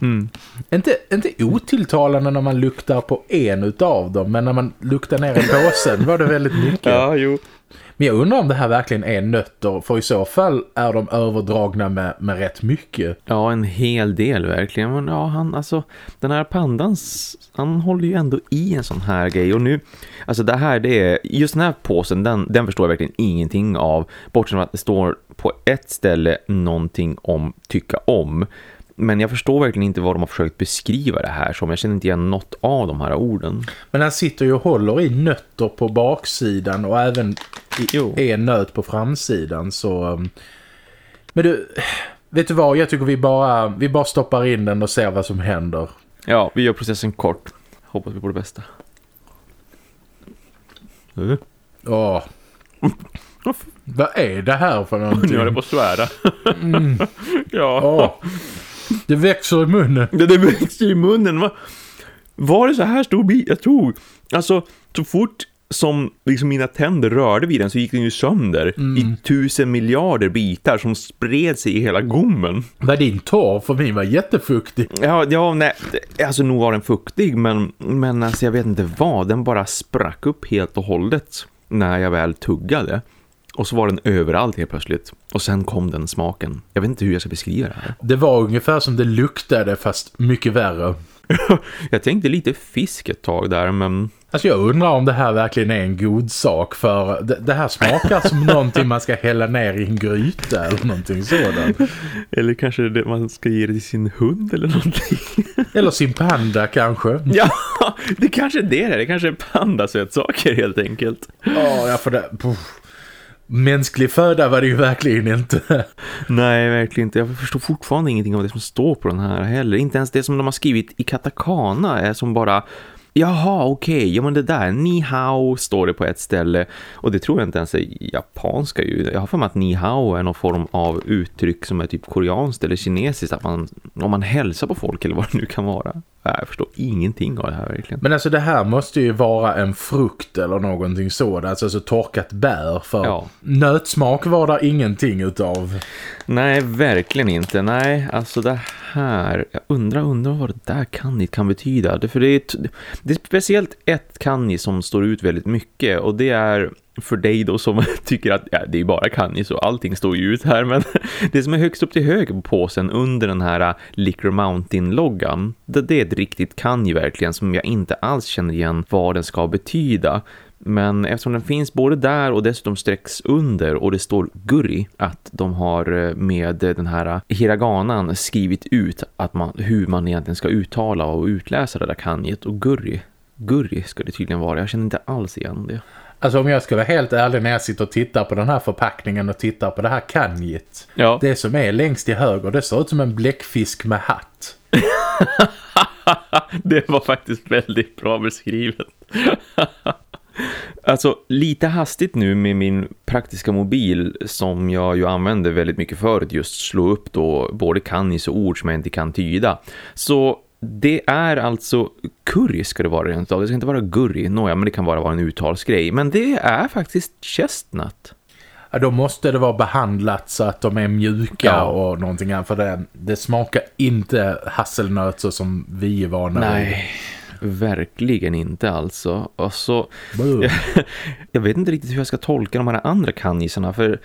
Mm. Inte, inte otilltalande när man luktar på en utav dem men när man luktar ner i påsen var det väldigt mycket. Ja, jo. Men jag undrar om det här verkligen är nötter för i så fall är de överdragna med, med rätt mycket. Ja, en hel del verkligen. Men ja, han, alltså, den här pandans, han håller ju ändå i en sån här grej. Och nu, alltså det här, det är, just den här påsen, den, den förstår jag verkligen ingenting av. Bortsett från att det står på ett ställe någonting om tycka om. Men jag förstår verkligen inte vad de har försökt beskriva det här som. Jag känner inte igen något av de här orden. Men han sitter ju och håller i nötter på baksidan och även i en nöt på framsidan. Så... Um, men du, vet du vad? Jag tycker vi bara, vi bara stoppar in den och ser vad som händer. Ja, vi gör processen kort. Hoppas vi på det bästa. Mm. Åh. <laughs> Vad är det här för någonting? Nu är det på svära. Mm. <laughs> ja. Åh. Det växer i munnen. Det, det växer i munnen. Va? Var det så här stor bit jag tog? Alltså, så fort som liksom mina tänder rörde vid den så gick den ju sönder mm. i tusen miljarder bitar som spred sig i hela gommen. Var din torr för min var jättefuktig. Ja, ja nej, alltså nog var den fuktig men, men alltså jag vet inte vad, den bara sprack upp helt och hållet. när jag väl tuggade. Och så var den överallt helt plötsligt. Och sen kom den smaken. Jag vet inte hur jag ska beskriva det här. Det var ungefär som det luktade fast mycket värre. <laughs> jag tänkte lite fisk ett tag där men... Alltså jag undrar om det här verkligen är en god sak för det, det här smakar som <laughs> någonting man ska hälla ner i en gryta eller någonting sådant. <laughs> Eller kanske det man ska ge det till sin hund eller någonting. Eller sin panda kanske. Ja, det kanske är det. Det kanske är pandasötsaker helt enkelt. Ja, för det... Puff mänsklig föda var det ju verkligen inte. <laughs> Nej, verkligen inte. Jag förstår fortfarande ingenting av det som står på den här heller. Inte ens det som de har skrivit i katakana är som bara... Jaha, okej. Okay. Ja, men det där. Ni hao står det på ett ställe. Och det tror jag inte ens är japanska ju. Jag har för mig att ni hao är någon form av uttryck som är typ koreanskt eller kinesiskt. Att man, om man hälsar på folk eller vad det nu kan vara. Jag förstår ingenting av det här verkligen. Men alltså det här måste ju vara en frukt eller någonting sådant. Alltså, alltså torkat bär. För ja. nötsmak var det ingenting utav. Nej, verkligen inte. Nej, alltså det här. Jag undrar, undrar vad det där kanni kan betyda. För det är, det är speciellt ett kanni som står ut väldigt mycket. Och det är för dig då som <laughs> tycker att ja, det är bara kannis så allting står ju ut här men <laughs> det som är högst upp till höger på påsen under den här äh, Liquor Mountain-loggan det, det är ett riktigt kanji verkligen som jag inte alls känner igen vad den ska betyda men eftersom den finns både där och dessutom sträcks under och det står gurri att de har äh, med den här hiraganan skrivit ut att man, hur man egentligen ska uttala och utläsa det där kanjiet och gurri, gurri ska det tydligen vara. Jag känner inte alls igen det. Alltså om jag ska vara helt ärlig när jag sitter och tittar på den här förpackningen och tittar på det här kanjit. Ja. Det som är längst till höger, det ser ut som en bläckfisk med hatt. <laughs> det var faktiskt väldigt bra beskrivet. <laughs> Alltså lite hastigt nu med min praktiska mobil som jag ju använder väldigt mycket för att just slå upp då både kannis och ord som jag inte kan tyda. Så det är alltså curry ska det vara rent av. Det ska inte vara gurri. Nåja, men det kan bara vara en uttalsgrej. Men det är faktiskt chestnut. Ja, då måste det vara behandlat så att de är mjuka ja. och någonting annat. För det, det smakar inte hasselnöt så som vi är vana Nej, verkligen inte alltså. Och så, jag, <laughs> jag, vet inte riktigt hur jag ska tolka de här andra kanjisarna. För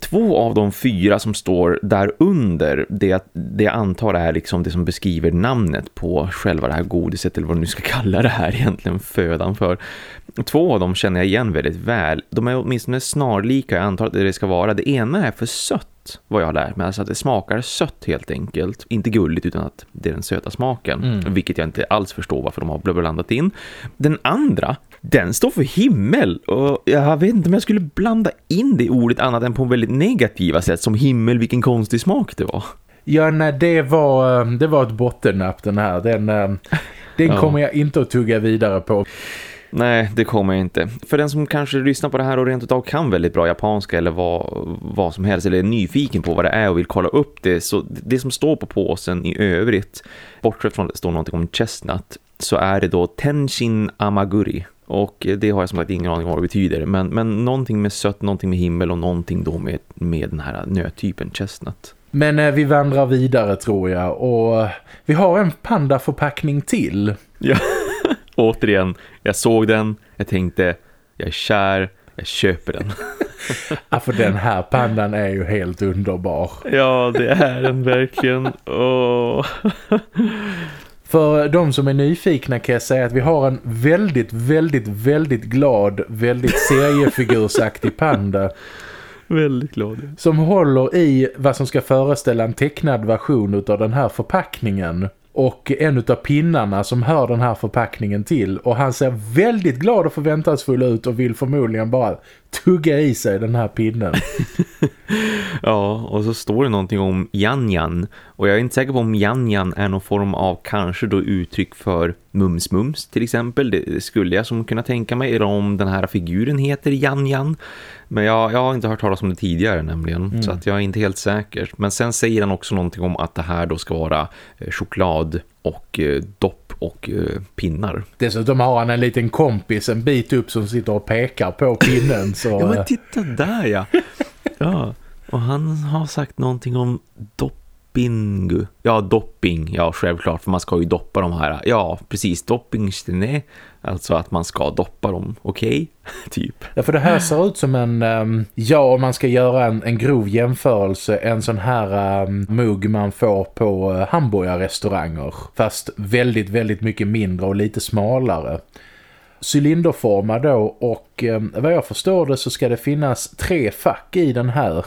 Två av de fyra som står där under det, det jag antar är liksom det som beskriver namnet på själva det här godiset eller vad nu ska <laughs> kalla det här egentligen födan för. Två av dem känner jag igen väldigt väl. De är åtminstone snarlika, jag antar att det ska vara. Det ena är för sött vad jag har lärt mig. Alltså att det smakar sött helt enkelt. Inte gulligt utan att det är den söta smaken. Mm. Vilket jag inte alls förstår varför de har blandat in. Den andra den står för himmel och jag vet inte om jag skulle blanda in det ordet annat än på en väldigt negativa sätt som himmel, vilken konstig smak det var. Ja, nej, det var, eh, det var ett bottennapp den här. Den, eh, den kommer jag inte att tugga vidare på. Nej, det kommer jag inte. För den som kanske lyssnar på det här och rent utav kan väldigt bra japanska eller vad, vad som helst eller är nyfiken på vad det är och vill kolla upp det så det som står på påsen i övrigt bortsett från att det står någonting om chestnut så är det då Tenshin Amaguri och det har jag som sagt ingen aning om vad det betyder. Men, men någonting med sött, någonting med himmel och någonting då med, med den här nöttypen chestnut. Men eh, vi vandrar vidare tror jag. Och eh, vi har en pandaförpackning till. Ja, <laughs> återigen. Jag såg den, jag tänkte, jag är kär, jag köper den. <laughs> ja, för den här pandan är ju helt underbar. Ja, det är den verkligen. Åh... <laughs> För de som är nyfikna kan jag säga att vi har en väldigt, väldigt, väldigt glad, väldigt seriefigursaktig panda. Väldigt glad. Som håller i vad som ska föreställa en tecknad version av den här förpackningen och en av pinnarna som hör den här förpackningen till och han ser väldigt glad och förväntansfull ut och vill förmodligen bara tugga i sig den här pinnen. <laughs> ja, och så står det någonting om Janjan och jag är inte säker på om Janjan är någon form av kanske då uttryck för mums-mums till exempel. Det skulle jag som kunna tänka mig eller om den här figuren heter Janjan. Men jag, jag har inte hört talas om det tidigare nämligen mm. så att jag är inte helt säker. Men sen säger han också någonting om att det här då ska vara eh, choklad och eh, dopp och eh, pinnar. Dessutom har han en liten kompis en bit upp som sitter och pekar på pinnen. Så... <laughs> ja men titta där ja. ja. Och han har sagt någonting om dopp dopping. Ja, dopping. Ja, självklart. För man ska ju doppa de här. Ja, precis. Doppingstene. Alltså att man ska doppa dem. Okej? Okay? <laughs> typ. Ja, för det här ser ut som en... Um, ja, om man ska göra en, en grov jämförelse. En sån här um, mugg man får på uh, hamburgarrestauranger. Fast väldigt, väldigt mycket mindre och lite smalare cylinderformad då och eh, vad jag förstår det så ska det finnas tre fack i den här.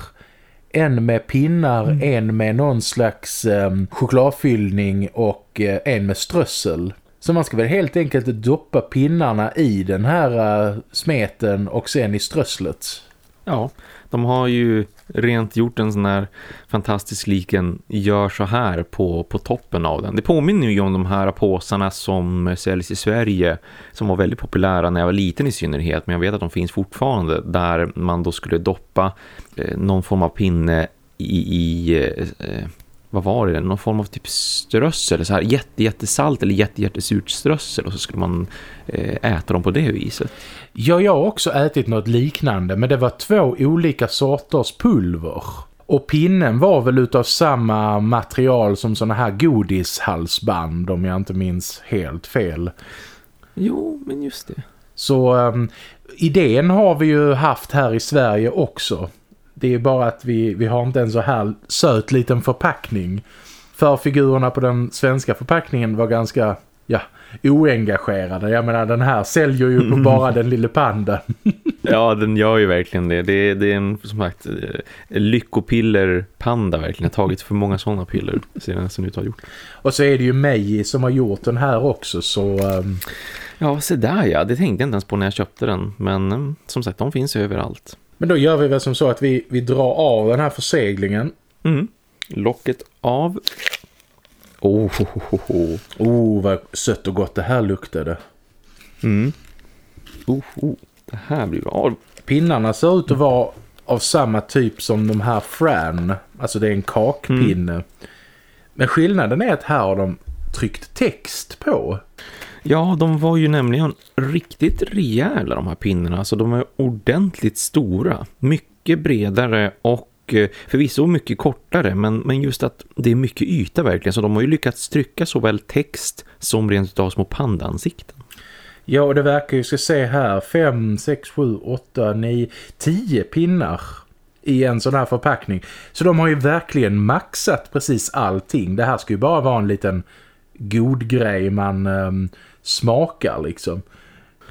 En med pinnar, mm. en med någon slags eh, chokladfyllning och eh, en med strössel. Så man ska väl helt enkelt doppa pinnarna i den här uh, smeten och sen i strösslet. Ja, de har ju rent gjort en sån här fantastisk liken gör så här på, på toppen av den. Det påminner ju om de här påsarna som säljs i Sverige som var väldigt populära när jag var liten i synnerhet men jag vet att de finns fortfarande där man då skulle doppa eh, någon form av pinne i, i eh, vad var det? Någon form av typ strössel, så här jätte, jättesalt eller jätte, jättesurt strössel och så skulle man eh, äta dem på det viset. Ja, jag har också ätit något liknande men det var två olika sorters pulver. Och pinnen var väl utav samma material som såna här godishalsband om jag inte minns helt fel. Jo, men just det. Så um, idén har vi ju haft här i Sverige också. Det är bara att vi, vi har inte en så här söt liten förpackning. För figurerna på den svenska förpackningen var ganska ja, oengagerade. Jag menar, den här säljer ju på bara den lilla pandan. <laughs> ja, den gör ju verkligen det. Det, det är en, som sagt, eh, lyckopiller-panda verkligen. Jag har tagit för många sådana piller sedan som ut har gjort. Och så är det ju Meiji som har gjort den här också, så... Um... Ja, se där ja. Det tänkte jag inte ens på när jag köpte den. Men um, som sagt, de finns överallt. Men då gör vi väl som så att vi, vi drar av den här förseglingen. Mm. Locket av. Oh, oh, oh, oh. oh, vad sött och gott det här luktade. Mm. Oh, oh. Det här blir bra. Pinnarna ser ut att vara av samma typ som de här Fran. Alltså det är en kakpinne. Mm. Men skillnaden är att här har de tryckt text på. Ja, de var ju nämligen riktigt rejäla de här pinnarna. Alltså de är ordentligt stora. Mycket bredare och eh, förvisso mycket kortare men, men just att det är mycket yta verkligen så de har ju lyckats trycka såväl text som rent utav små pandansikten. Ja och det verkar ju, ska se här, 5, 6, 7, 8, 9, 10 pinnar i en sån här förpackning. Så de har ju verkligen maxat precis allting. Det här ska ju bara vara en liten god grej man um, smakar liksom.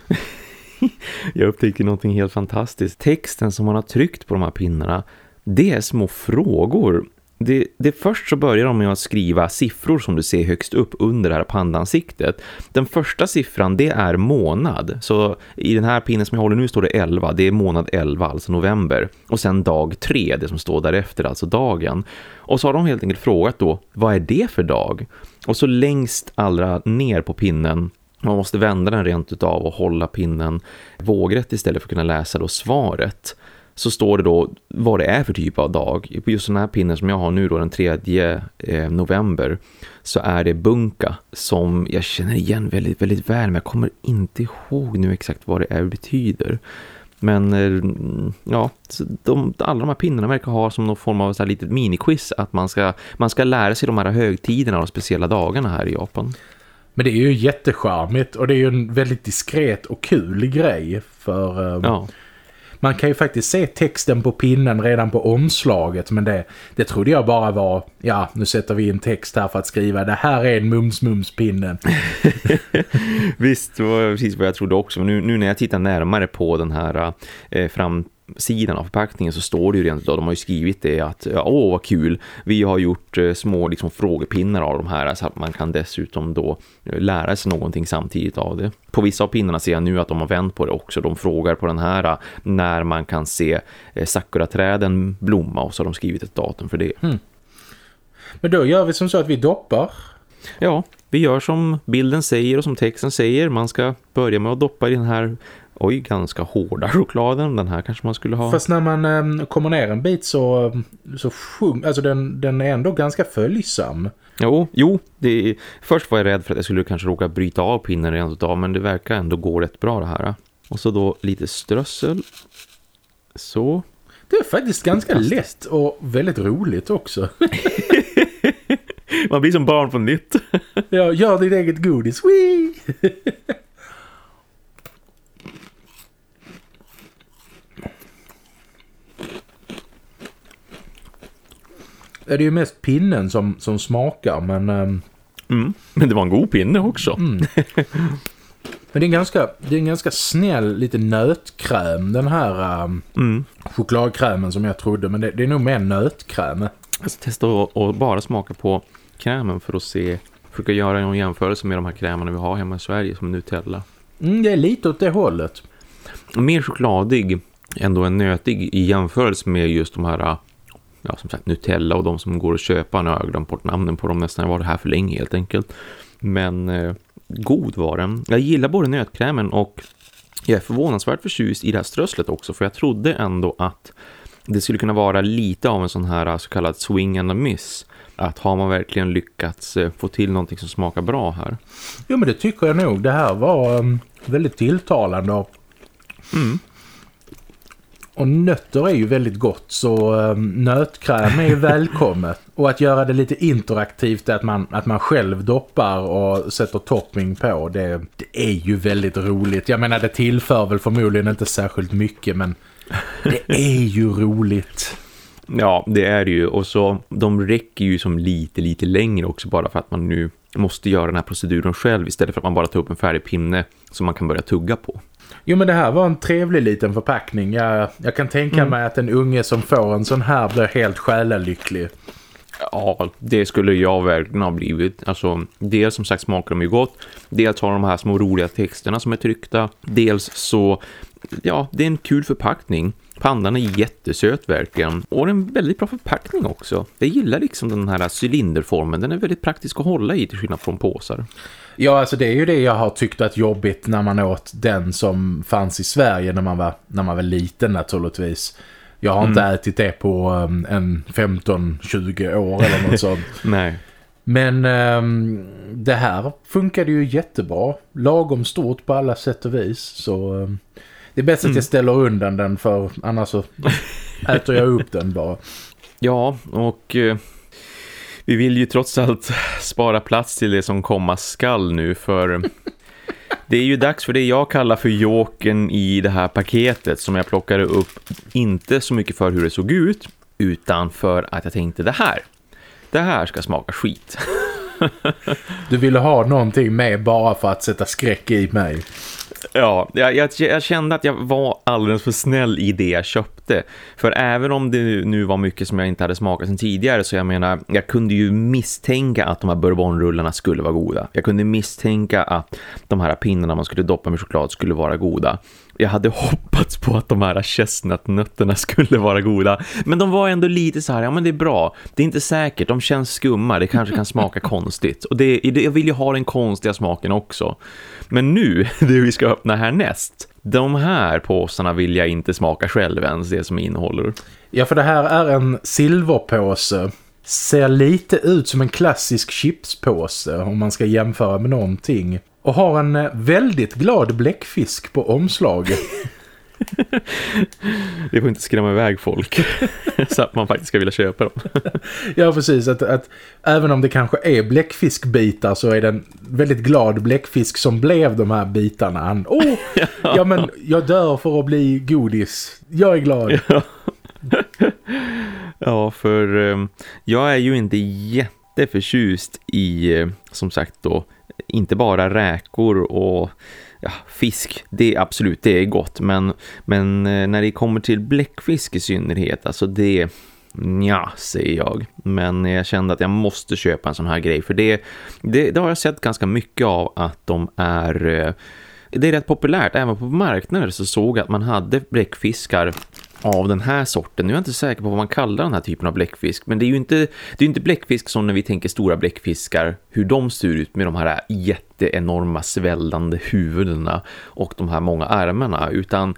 <laughs> Jag upptäcker någonting helt fantastiskt. Texten som man har tryckt på de här pinnarna, det är små frågor. Det, det först så börjar de med att skriva siffror som du ser högst upp under det här pandansiktet. Den första siffran det är månad. Så i den här pinnen som jag håller nu står det 11. Det är månad 11, alltså november. Och sen dag 3, det som står därefter, alltså dagen. Och så har de helt enkelt frågat då, vad är det för dag? Och så längst allra ner på pinnen man måste vända den rent utav och hålla pinnen vågrätt istället för att kunna läsa då svaret. Så står det då vad det är för typ av dag. På just den här pinnen som jag har nu då den 3 eh, november så är det bunka som jag känner igen väldigt, väldigt väl men jag kommer inte ihåg nu exakt vad det är betyder. Men eh, ja, de, alla de här pinnarna verkar ha som någon form av så här litet miniquiz att man ska, man ska lära sig de här högtiderna och speciella dagarna här i Japan. Men det är ju jättecharmigt och det är ju en väldigt diskret och kul grej för... Um, ja. Man kan ju faktiskt se texten på pinnen redan på omslaget men det, det trodde jag bara var, ja nu sätter vi in text här för att skriva det här är en mums-mums-pinnen. <laughs> Visst, det var precis vad jag trodde också. Men nu, nu när jag tittar närmare på den här eh, fram sidan av förpackningen så står det ju rent då, de har ju skrivit det att ja, åh vad kul, vi har gjort eh, små liksom, frågepinnar av de här så att man kan dessutom då eh, lära sig någonting samtidigt av det. På vissa av pinnarna ser jag nu att de har vänt på det också, de frågar på den här eh, när man kan se sakuraträden blomma och så har de skrivit ett datum för det. Mm. Men då gör vi som så att vi doppar. Ja, vi gör som bilden säger och som texten säger. Man ska börja med att doppa i den här oj, ganska hårda chokladen. Den här kanske man skulle ha. Fast när man äm, kommer ner en bit så, så sjung, alltså den, den är ändå ganska följsam. Jo, jo det först var jag rädd för att jag skulle kanske råka bryta av pinnen rent av, men det verkar ändå gå rätt bra det här. Och så då lite strössel. Så. Det är faktiskt ganska lätt och väldigt roligt också. <laughs> Man blir som barn på nytt. ja, gör ditt eget godis. Wee! <laughs> Det är ju mest pinnen som, som smakar, men... Um... Mm, men det var en god pinne också. Mm. <laughs> Men det är en ganska, det är en ganska snäll lite nötkräm den här um, mm. chokladkrämen som jag trodde. Men det, det är nog mer nötkräm. Jag ska testa att bara smaka på krämen för att se. Försöka göra en jämförelse med de här krämerna vi har hemma i Sverige som Nutella. Mm, det är lite åt det hållet. Mer chokladig, ändå en nötig i jämförelse med just de här ja, som sagt Nutella och de som går att köpa. Nu har jag glömt bort namnen på dem nästan. Jag var det här för länge helt enkelt. Men eh, god var den. Jag gillar både nötkrämen och jag är förvånansvärt förtjust i det här strösslet också. För jag trodde ändå att det skulle kunna vara lite av en sån här så kallad swing and a miss. Att har man verkligen lyckats eh, få till någonting som smakar bra här? Jo men det tycker jag nog. Det här var um, väldigt tilltalande. Mm. Och nötter är ju väldigt gott så um, nötkräm är välkommet. <laughs> Och att göra det lite interaktivt att man, att man själv doppar och sätter topping på det, det är ju väldigt roligt. Jag menar det tillför väl förmodligen inte särskilt mycket men det är ju roligt. Ja, det är det ju. Och så de räcker ju som lite, lite längre också bara för att man nu måste göra den här proceduren själv istället för att man bara tar upp en färdig pinne som man kan börja tugga på. Jo men det här var en trevlig liten förpackning. Jag, jag kan tänka mm. mig att en unge som får en sån här blir helt själalycklig. Ja, det skulle jag verkligen ha blivit. Alltså, dels som sagt smakar de ju gott. Dels har de här små roliga texterna som är tryckta. Dels så, ja, det är en kul förpackning. Pandan är jättesöt verkligen. Och en väldigt bra förpackning också. Jag gillar liksom den här cylinderformen. Den är väldigt praktisk att hålla i till skillnad från påsar. Ja, alltså det är ju det jag har tyckt att jobbigt när man åt den som fanns i Sverige när man var, när man var liten naturligtvis. Jag har mm. inte ätit det på um, en 15-20 år eller något sånt. <laughs> Nej. Men um, det här funkade ju jättebra. Lagom stort på alla sätt och vis. Så um, det är bäst mm. att jag ställer undan den för annars så <laughs> äter jag upp den bara. Ja, och uh, vi vill ju trots allt spara plats till det som komma skall nu för det är ju dags för det jag kallar för joken i det här paketet som jag plockade upp inte så mycket för hur det såg ut utan för att jag tänkte det här. Det här ska smaka skit. du ville ha någonting med bara för att sätta skräck i mig. Ja, jag, jag, jag, kände att jag var alldeles för snäll i det jag köpte. För även om det nu var mycket som jag inte hade smakat sedan tidigare så jag menar, jag kunde ju misstänka att de här bourbonrullarna skulle vara goda. Jag kunde misstänka att de här pinnarna man skulle doppa med choklad skulle vara goda. Jag hade hoppats på att de här chestnutnötterna skulle vara goda. Men de var ändå lite så här, ja men det är bra. Det är inte säkert, de känns skumma. Det kanske kan smaka <laughs> konstigt. Och det, jag vill ju ha den konstiga smaken också. Men nu, <laughs> det vi ska öppna härnäst. De här påsarna vill jag inte smaka själv ens, det som innehåller. Ja, för det här är en silverpåse. Ser lite ut som en klassisk chipspåse om man ska jämföra med någonting. Och har en eh, väldigt glad bläckfisk på omslaget. <laughs> det får inte skrämma iväg folk <laughs> så att man faktiskt ska vilja köpa dem. <laughs> ja, precis. Att, att även om det kanske är bläckfiskbitar så är det en väldigt glad bläckfisk som blev de här bitarna. Han, oh, ja. ja, men jag dör för att bli godis. Jag är glad. Ja, ja för um, jag är ju inte jätteförtjust i, uh, som sagt då, inte bara räkor och ja, fisk, det är absolut, det är gott. Men, men eh, när det kommer till bläckfisk i synnerhet, alltså det... Ja, säger jag. Men jag kände att jag måste köpa en sån här grej. För det, det, det har jag sett ganska mycket av att de är eh, det är rätt populärt. Även på marknader så såg jag att man hade bläckfiskar av den här sorten. Nu är jag inte säker på vad man kallar den här typen av bläckfisk. Men det är ju inte, det är inte bläckfisk som när vi tänker stora bläckfiskar. Hur de ser ut med de här jätteenorma svällande huvudena och de här många armarna. Utan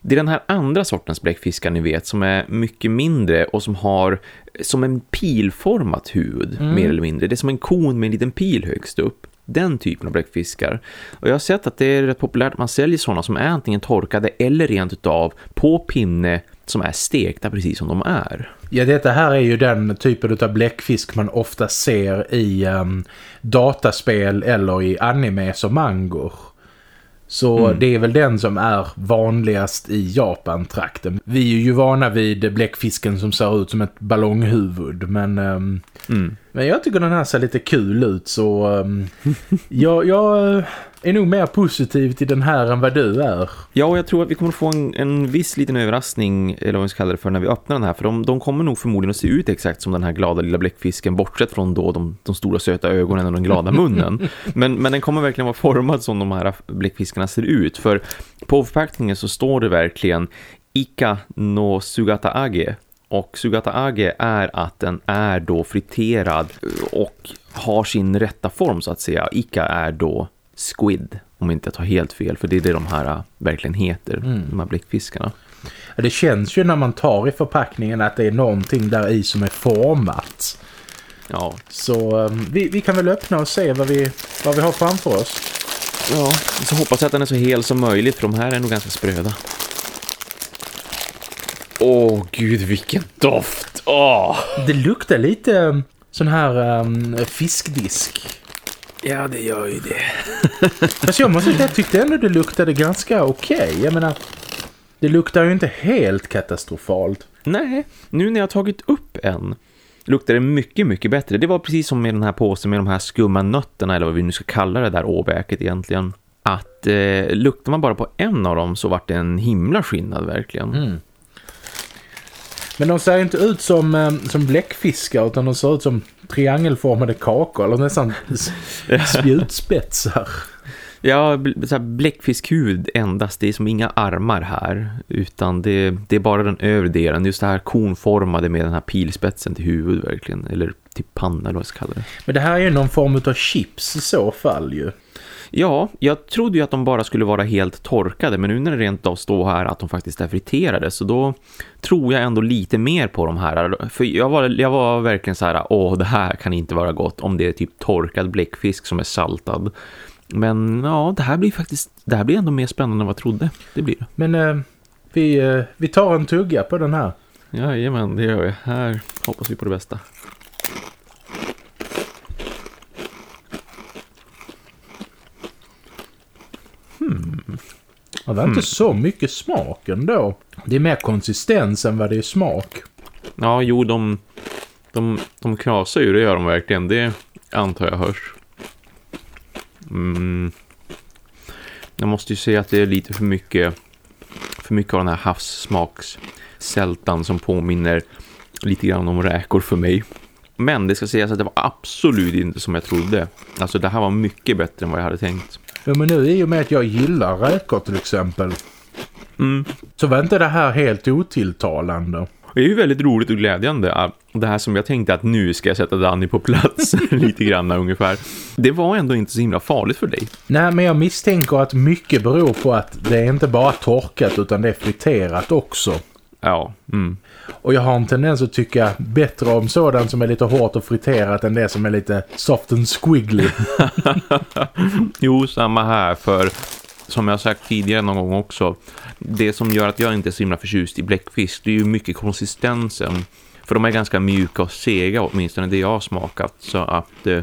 det är den här andra sortens bläckfiskar ni vet som är mycket mindre och som har som en pilformat huvud mm. mer eller mindre. Det är som en kon med en liten pil högst upp den typen av bläckfiskar. Och jag har sett att det är rätt populärt att man säljer sådana som är antingen torkade eller rent utav på pinne som är stekta precis som de är. Ja, detta här är ju den typen av bläckfisk man ofta ser i um, dataspel eller i animes och mangor. Så mm. det är väl den som är vanligast i Japan-trakten. Vi är ju vana vid bläckfisken som ser ut som ett ballonghuvud. Men, um, mm. Men jag tycker den här ser lite kul ut så um, <laughs> jag, jag är nog mer positiv till den här än vad du är. Ja, och jag tror att vi kommer få en, en viss liten överraskning, eller vad vi ska kalla det för, när vi öppnar den här. För de, de kommer nog förmodligen att se ut exakt som den här glada lilla bläckfisken, bortsett från då de, de stora söta ögonen och den glada <laughs> munnen. men, men den kommer verkligen vara formad som de här bläckfiskarna ser ut. För på förpackningen så står det verkligen Ika no Sugata Age. Och Sugata Age är att den är då friterad och har sin rätta form så att säga. Ika är då squid, om inte jag tar helt fel. För det är det de här äh, verkligen heter, mm. de här bläckfiskarna. Det känns ju när man tar i förpackningen att det är någonting där i som är format. Ja. Så um, vi, vi kan väl öppna och se vad vi, vad vi har framför oss. Ja, så hoppas jag att den är så hel som möjligt för de här är nog ganska spröda. Åh, gud vilken doft! Åh. Det luktar lite um, sån här um, fiskdisk. Ja, det gör ju det. Fast <laughs> jag måste säga, jag tyckte ändå det luktade ganska okej. Okay. Jag menar, det luktar ju inte helt katastrofalt. Nej, nu när jag tagit upp en luktar det mycket, mycket bättre. Det var precis som med den här påsen med de här skumma nötterna eller vad vi nu ska kalla det där åbäket egentligen. Att eh, luktar man bara på en av dem så vart det en himla skillnad verkligen. Mm. Men de ser inte ut som, eh, som bläckfiskar utan de ser ut som triangelformade kakor eller nästan <laughs> spjutspetsar. Ja, så bläckfiskhuvud endast. Det är som inga armar här. Utan det, det är bara den övre delen. Just det här konformade med den här pilspetsen till huvud verkligen. Eller till panna eller vad jag ska kalla det. Men det här är ju någon form av chips i så fall ju. Ja, jag trodde ju att de bara skulle vara helt torkade men nu när det rent av står här att de faktiskt är friterade så då tror jag ändå lite mer på de här. För jag var, jag var verkligen så här, åh det här kan inte vara gott om det är typ torkad bläckfisk som är saltad. Men ja, det här blir faktiskt, det här blir ändå mer spännande än vad jag trodde. Det blir det. Men eh, vi, eh, vi tar en tugga på den här. Jajamän, det gör vi. Här hoppas vi på det bästa. Hmm. Ja, det är inte hmm. så mycket smak ändå. Det är mer konsistens än vad det är smak. Ja, jo, de, de, de krasar ju, det gör de verkligen. Det antar jag hörs. Mm. Jag måste ju säga att det är lite för mycket för mycket av den här havssmakssältan som påminner lite grann om räkor för mig. Men det ska sägas att det var absolut inte som jag trodde. Alltså det här var mycket bättre än vad jag hade tänkt. Ja, men nu i och med att jag gillar räkor till exempel. Mm. Så var inte det här helt otilltalande. Det är ju väldigt roligt och glädjande. Det här som jag tänkte att nu ska jag sätta Danny på plats <laughs> lite grann ungefär. Det var ändå inte så himla farligt för dig. Nej, men jag misstänker att mycket beror på att det är inte bara torkat utan det är friterat också. Ja, mm. Och jag har en tendens att tycka bättre om sådant som är lite hårt och friterat än det som är lite soft and squiggly. <laughs> jo, samma här för som jag sagt tidigare någon gång också. Det som gör att jag inte är så himla förtjust i bläckfisk det är ju mycket konsistensen. För de är ganska mjuka och sega åtminstone det jag har smakat. Så att eh,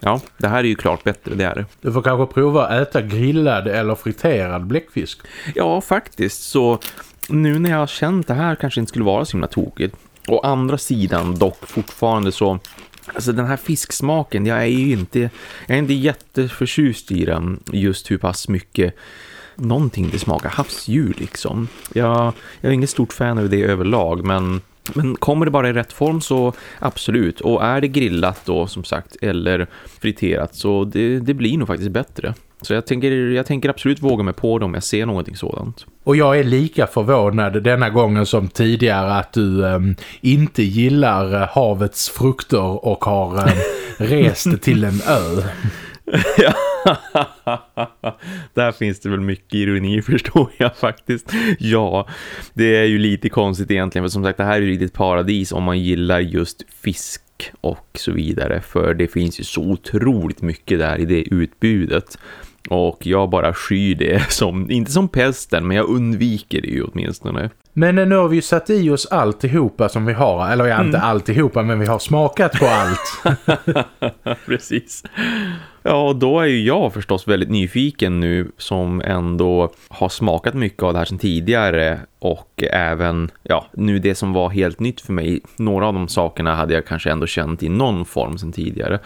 ja, det här är ju klart bättre, det är det. Du får kanske prova att äta grillad eller friterad bläckfisk. Ja, faktiskt. Så nu när jag har känt det här kanske inte skulle vara så himla tokigt. Å andra sidan dock fortfarande så Alltså den här fisksmaken, jag är ju inte, jag är inte jätteförtjust i den just hur pass mycket någonting det smakar havsdjur liksom. Jag, jag är inget stort fan av det överlag men, men kommer det bara i rätt form så absolut. Och är det grillat då som sagt eller friterat så det, det blir nog faktiskt bättre. Så jag tänker, jag tänker absolut våga mig på det om jag ser någonting sådant. Och jag är lika förvånad denna gången som tidigare att du um, inte gillar uh, havets frukter och har um, <laughs> rest till en ö. <laughs> Där finns det väl mycket ironi <laughs> förstår jag faktiskt. Ja, det är ju lite konstigt egentligen för som sagt det här är ju lite paradis om man gillar just fisk och så vidare för det finns ju så otroligt mycket där i det utbudet. Och jag bara skyr det <laughs> som, inte som pesten men jag undviker det ju åtminstone. Men nu har vi ju satt i oss alltihopa som vi har, eller ja, inte mm. alltihopa men vi har smakat på allt. <laughs> Precis. Ja, och då är ju jag förstås väldigt nyfiken nu som ändå har smakat mycket av det här sedan tidigare och även, ja, nu det som var helt nytt för mig. Några av de sakerna hade jag kanske ändå känt i någon form sedan tidigare.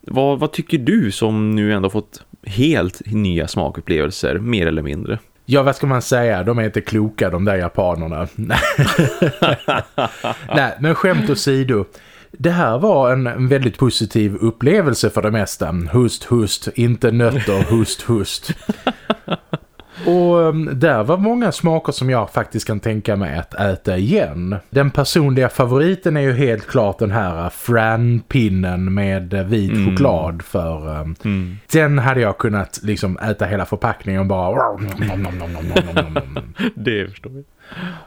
Vad, vad tycker du som nu ändå fått helt nya smakupplevelser, mer eller mindre? Ja, vad ska man säga? De är inte kloka, de där japanerna. <laughs> Nej, men skämt åsido. Det här var en väldigt positiv upplevelse för det mesta. Hust, hust, inte nötter, hust, hust. Och um, där var många smaker som jag faktiskt kan tänka mig att äta igen. Den personliga favoriten är ju helt klart den här Fran-pinnen med vit mm. choklad för um, mm. den hade jag kunnat liksom äta hela förpackningen bara det förstår jag.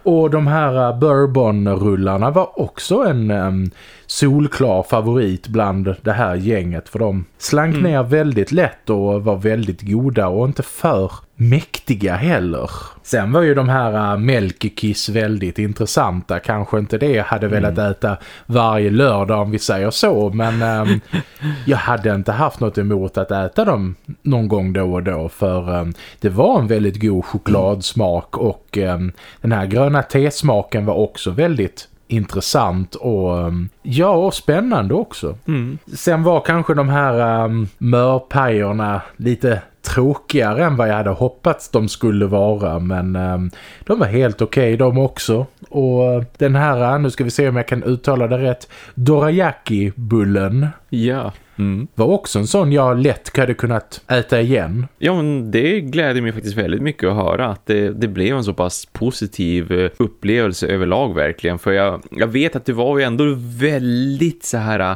Och de här uh, bourbonrullarna var också en um, solklar favorit bland det här gänget för de slank mm. ner väldigt lätt och var väldigt goda och inte för mäktiga heller. Sen var ju de här uh, Melkikiss väldigt intressanta. Kanske inte det jag hade velat mm. äta varje lördag om vi säger så. Men um, <laughs> jag hade inte haft något emot att äta dem någon gång då och då. För um, det var en väldigt god chokladsmak och um, den här gröna tesmaken var också väldigt intressant och um, ja, och spännande också. Mm. Sen var kanske de här um, mörpajerna lite tråkigare än vad jag hade hoppats de skulle vara men um, de var helt okej okay, de också och den här, nu ska vi se om jag kan uttala det rätt Dorayaki-bullen ja. Mm. var också en sån jag lätt hade kunnat äta igen. Ja, men det gläder mig faktiskt väldigt mycket att höra att det, det blev en så pass positiv eh, upplevelse överlag verkligen. För jag, jag vet att det var ju ändå väldigt så här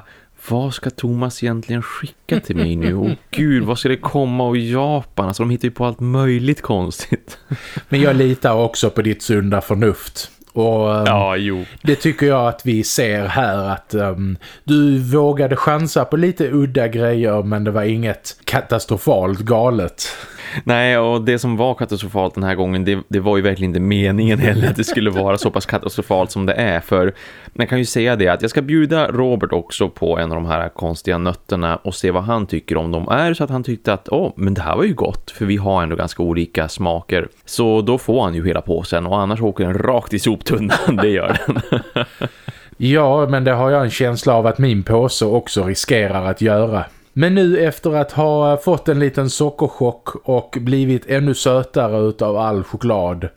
vad ska Thomas egentligen skicka till mig nu? Och <laughs> gud, vad ska det komma av Japan? Alltså de hittar ju på allt möjligt konstigt. Men jag litar också på ditt sunda förnuft. Och um, ja, det tycker jag att vi ser här att um, du vågade chansa på lite udda grejer men det var inget katastrofalt galet. Nej, och det som var katastrofalt den här gången, det, det, var ju verkligen inte meningen heller att det skulle vara så pass katastrofalt som det är. För man kan ju säga det att jag ska bjuda Robert också på en av de här konstiga nötterna och se vad han tycker om dem är. Så att han tyckte att, åh, men det här var ju gott. För vi har ändå ganska olika smaker. Så då får han ju hela påsen och annars åker den rakt i soptunnan, det gör den. ja, men det har jag en känsla av att min påse också riskerar att göra. Men nu efter att ha fått en liten sockerchock och blivit ännu sötare utav all choklad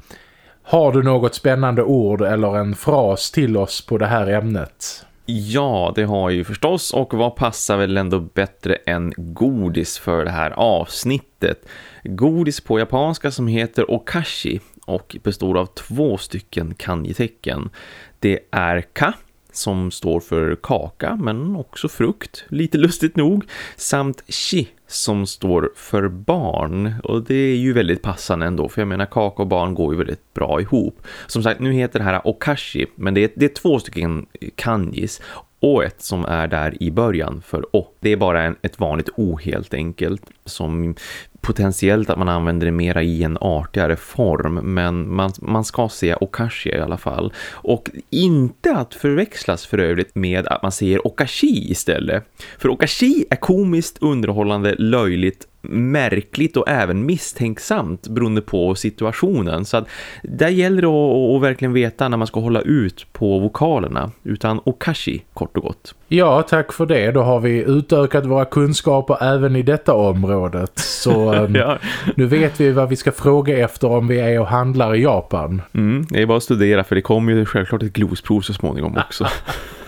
har du något spännande ord eller en fras till oss på det här ämnet? Ja, det har jag ju förstås och vad passar väl ändå bättre än godis för det här avsnittet. Godis på japanska som heter okashi och består av två stycken kanji-tecken. Det är ka som står för kaka men också frukt, lite lustigt nog, samt shi som står för barn. Och det är ju väldigt passande ändå för jag menar kaka och barn går ju väldigt bra ihop. Som sagt, nu heter det här okashi men det är, det är två stycken kanjis och ett som är där i början för o. Det är bara en, ett vanligt o helt enkelt som potentiellt att man använder det mera i en artigare form men man, man ska säga okashi i alla fall. Och inte att förväxlas för övrigt med att man säger okashi istället. För okashi är komiskt, underhållande, löjligt märkligt och även misstänksamt beroende på situationen. Så att där gäller det att, att verkligen veta när man ska hålla ut på vokalerna. Utan okashi, kort och gott. Ja, tack för det. Då har vi utökat våra kunskaper även i detta området. Så um, <laughs> ja. nu vet vi vad vi ska fråga efter om vi är och handlar i Japan. Mm, det är bara att studera för det kommer ju självklart ett glosprov så småningom också.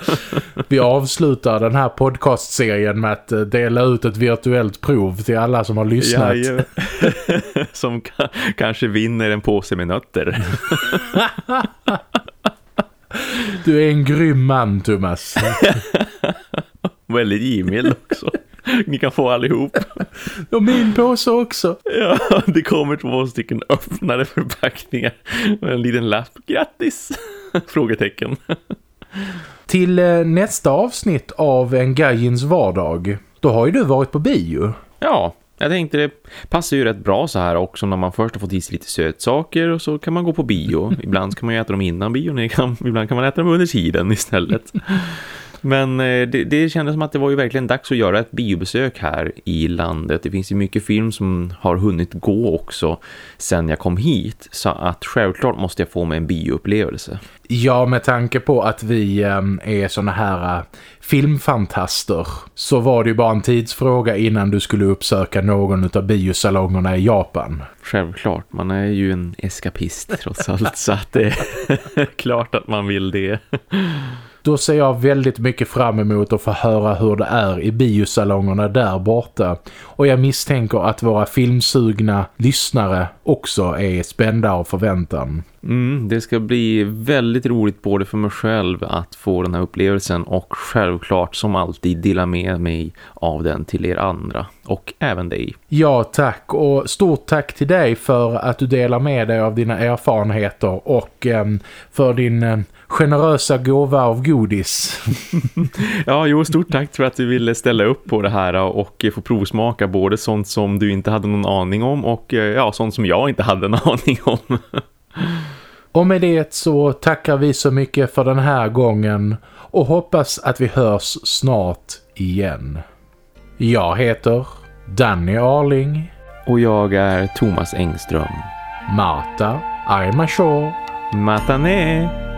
<laughs> vi avslutar den här podcastserien med att eh, dela ut ett virtuellt prov till alla som har lyssnat. Ja. <laughs> som kanske vinner en påse med nötter. Du är en grym man, Thomas. <laughs> Väldigt givmild också. Ni kan få allihop. Och min påse också. Ja, det kommer två stycken öppnade förpackningar. Med en liten lapp. Grattis! Frågetecken. Till eh, nästa avsnitt av En Gajins vardag. Då har ju du varit på bio. Ja, Jag tänkte det passar ju rätt bra så här också när man först har fått i sig lite sötsaker och så kan man gå på bio. <laughs> Ibland kan man ju äta dem innan bion, ibland kan man äta dem under tiden istället. Men eh, det, det kändes som att det var ju verkligen dags att göra ett biobesök här i landet. Det finns ju mycket film som har hunnit gå också sen jag kom hit. Så att självklart måste jag få mig en bioupplevelse. Ja, med tanke på att vi ehm, är såna här äh, filmfantaster så var det ju bara en tidsfråga innan du skulle uppsöka någon av biosalongerna i Japan. Självklart, man är ju en eskapist trots allt så att det är <laughs> klart att man vill det. Då ser jag väldigt mycket fram emot att få höra hur det är i biosalongerna där borta. Och jag misstänker att våra filmsugna lyssnare också är spända av förväntan. Mm, det ska bli väldigt roligt både för mig själv att få den här upplevelsen och självklart som alltid dela med mig av den till er andra och även dig. Ja tack och stort tack till dig för att du delar med dig av dina erfarenheter och eh, för din eh, generösa gåva av godis. <laughs> ja, jo, stort tack för att du ville ställa upp på det här och få provsmaka både sånt som du inte hade någon aning om och eh, ja, sånt som jag inte hade <laughs> en aning om. <laughs> och med det så tackar vi så mycket för den här gången och hoppas att vi hörs snart igen. Jag heter Danny Arling. Och jag är Thomas Engström. Mata, I'm sure. Matane!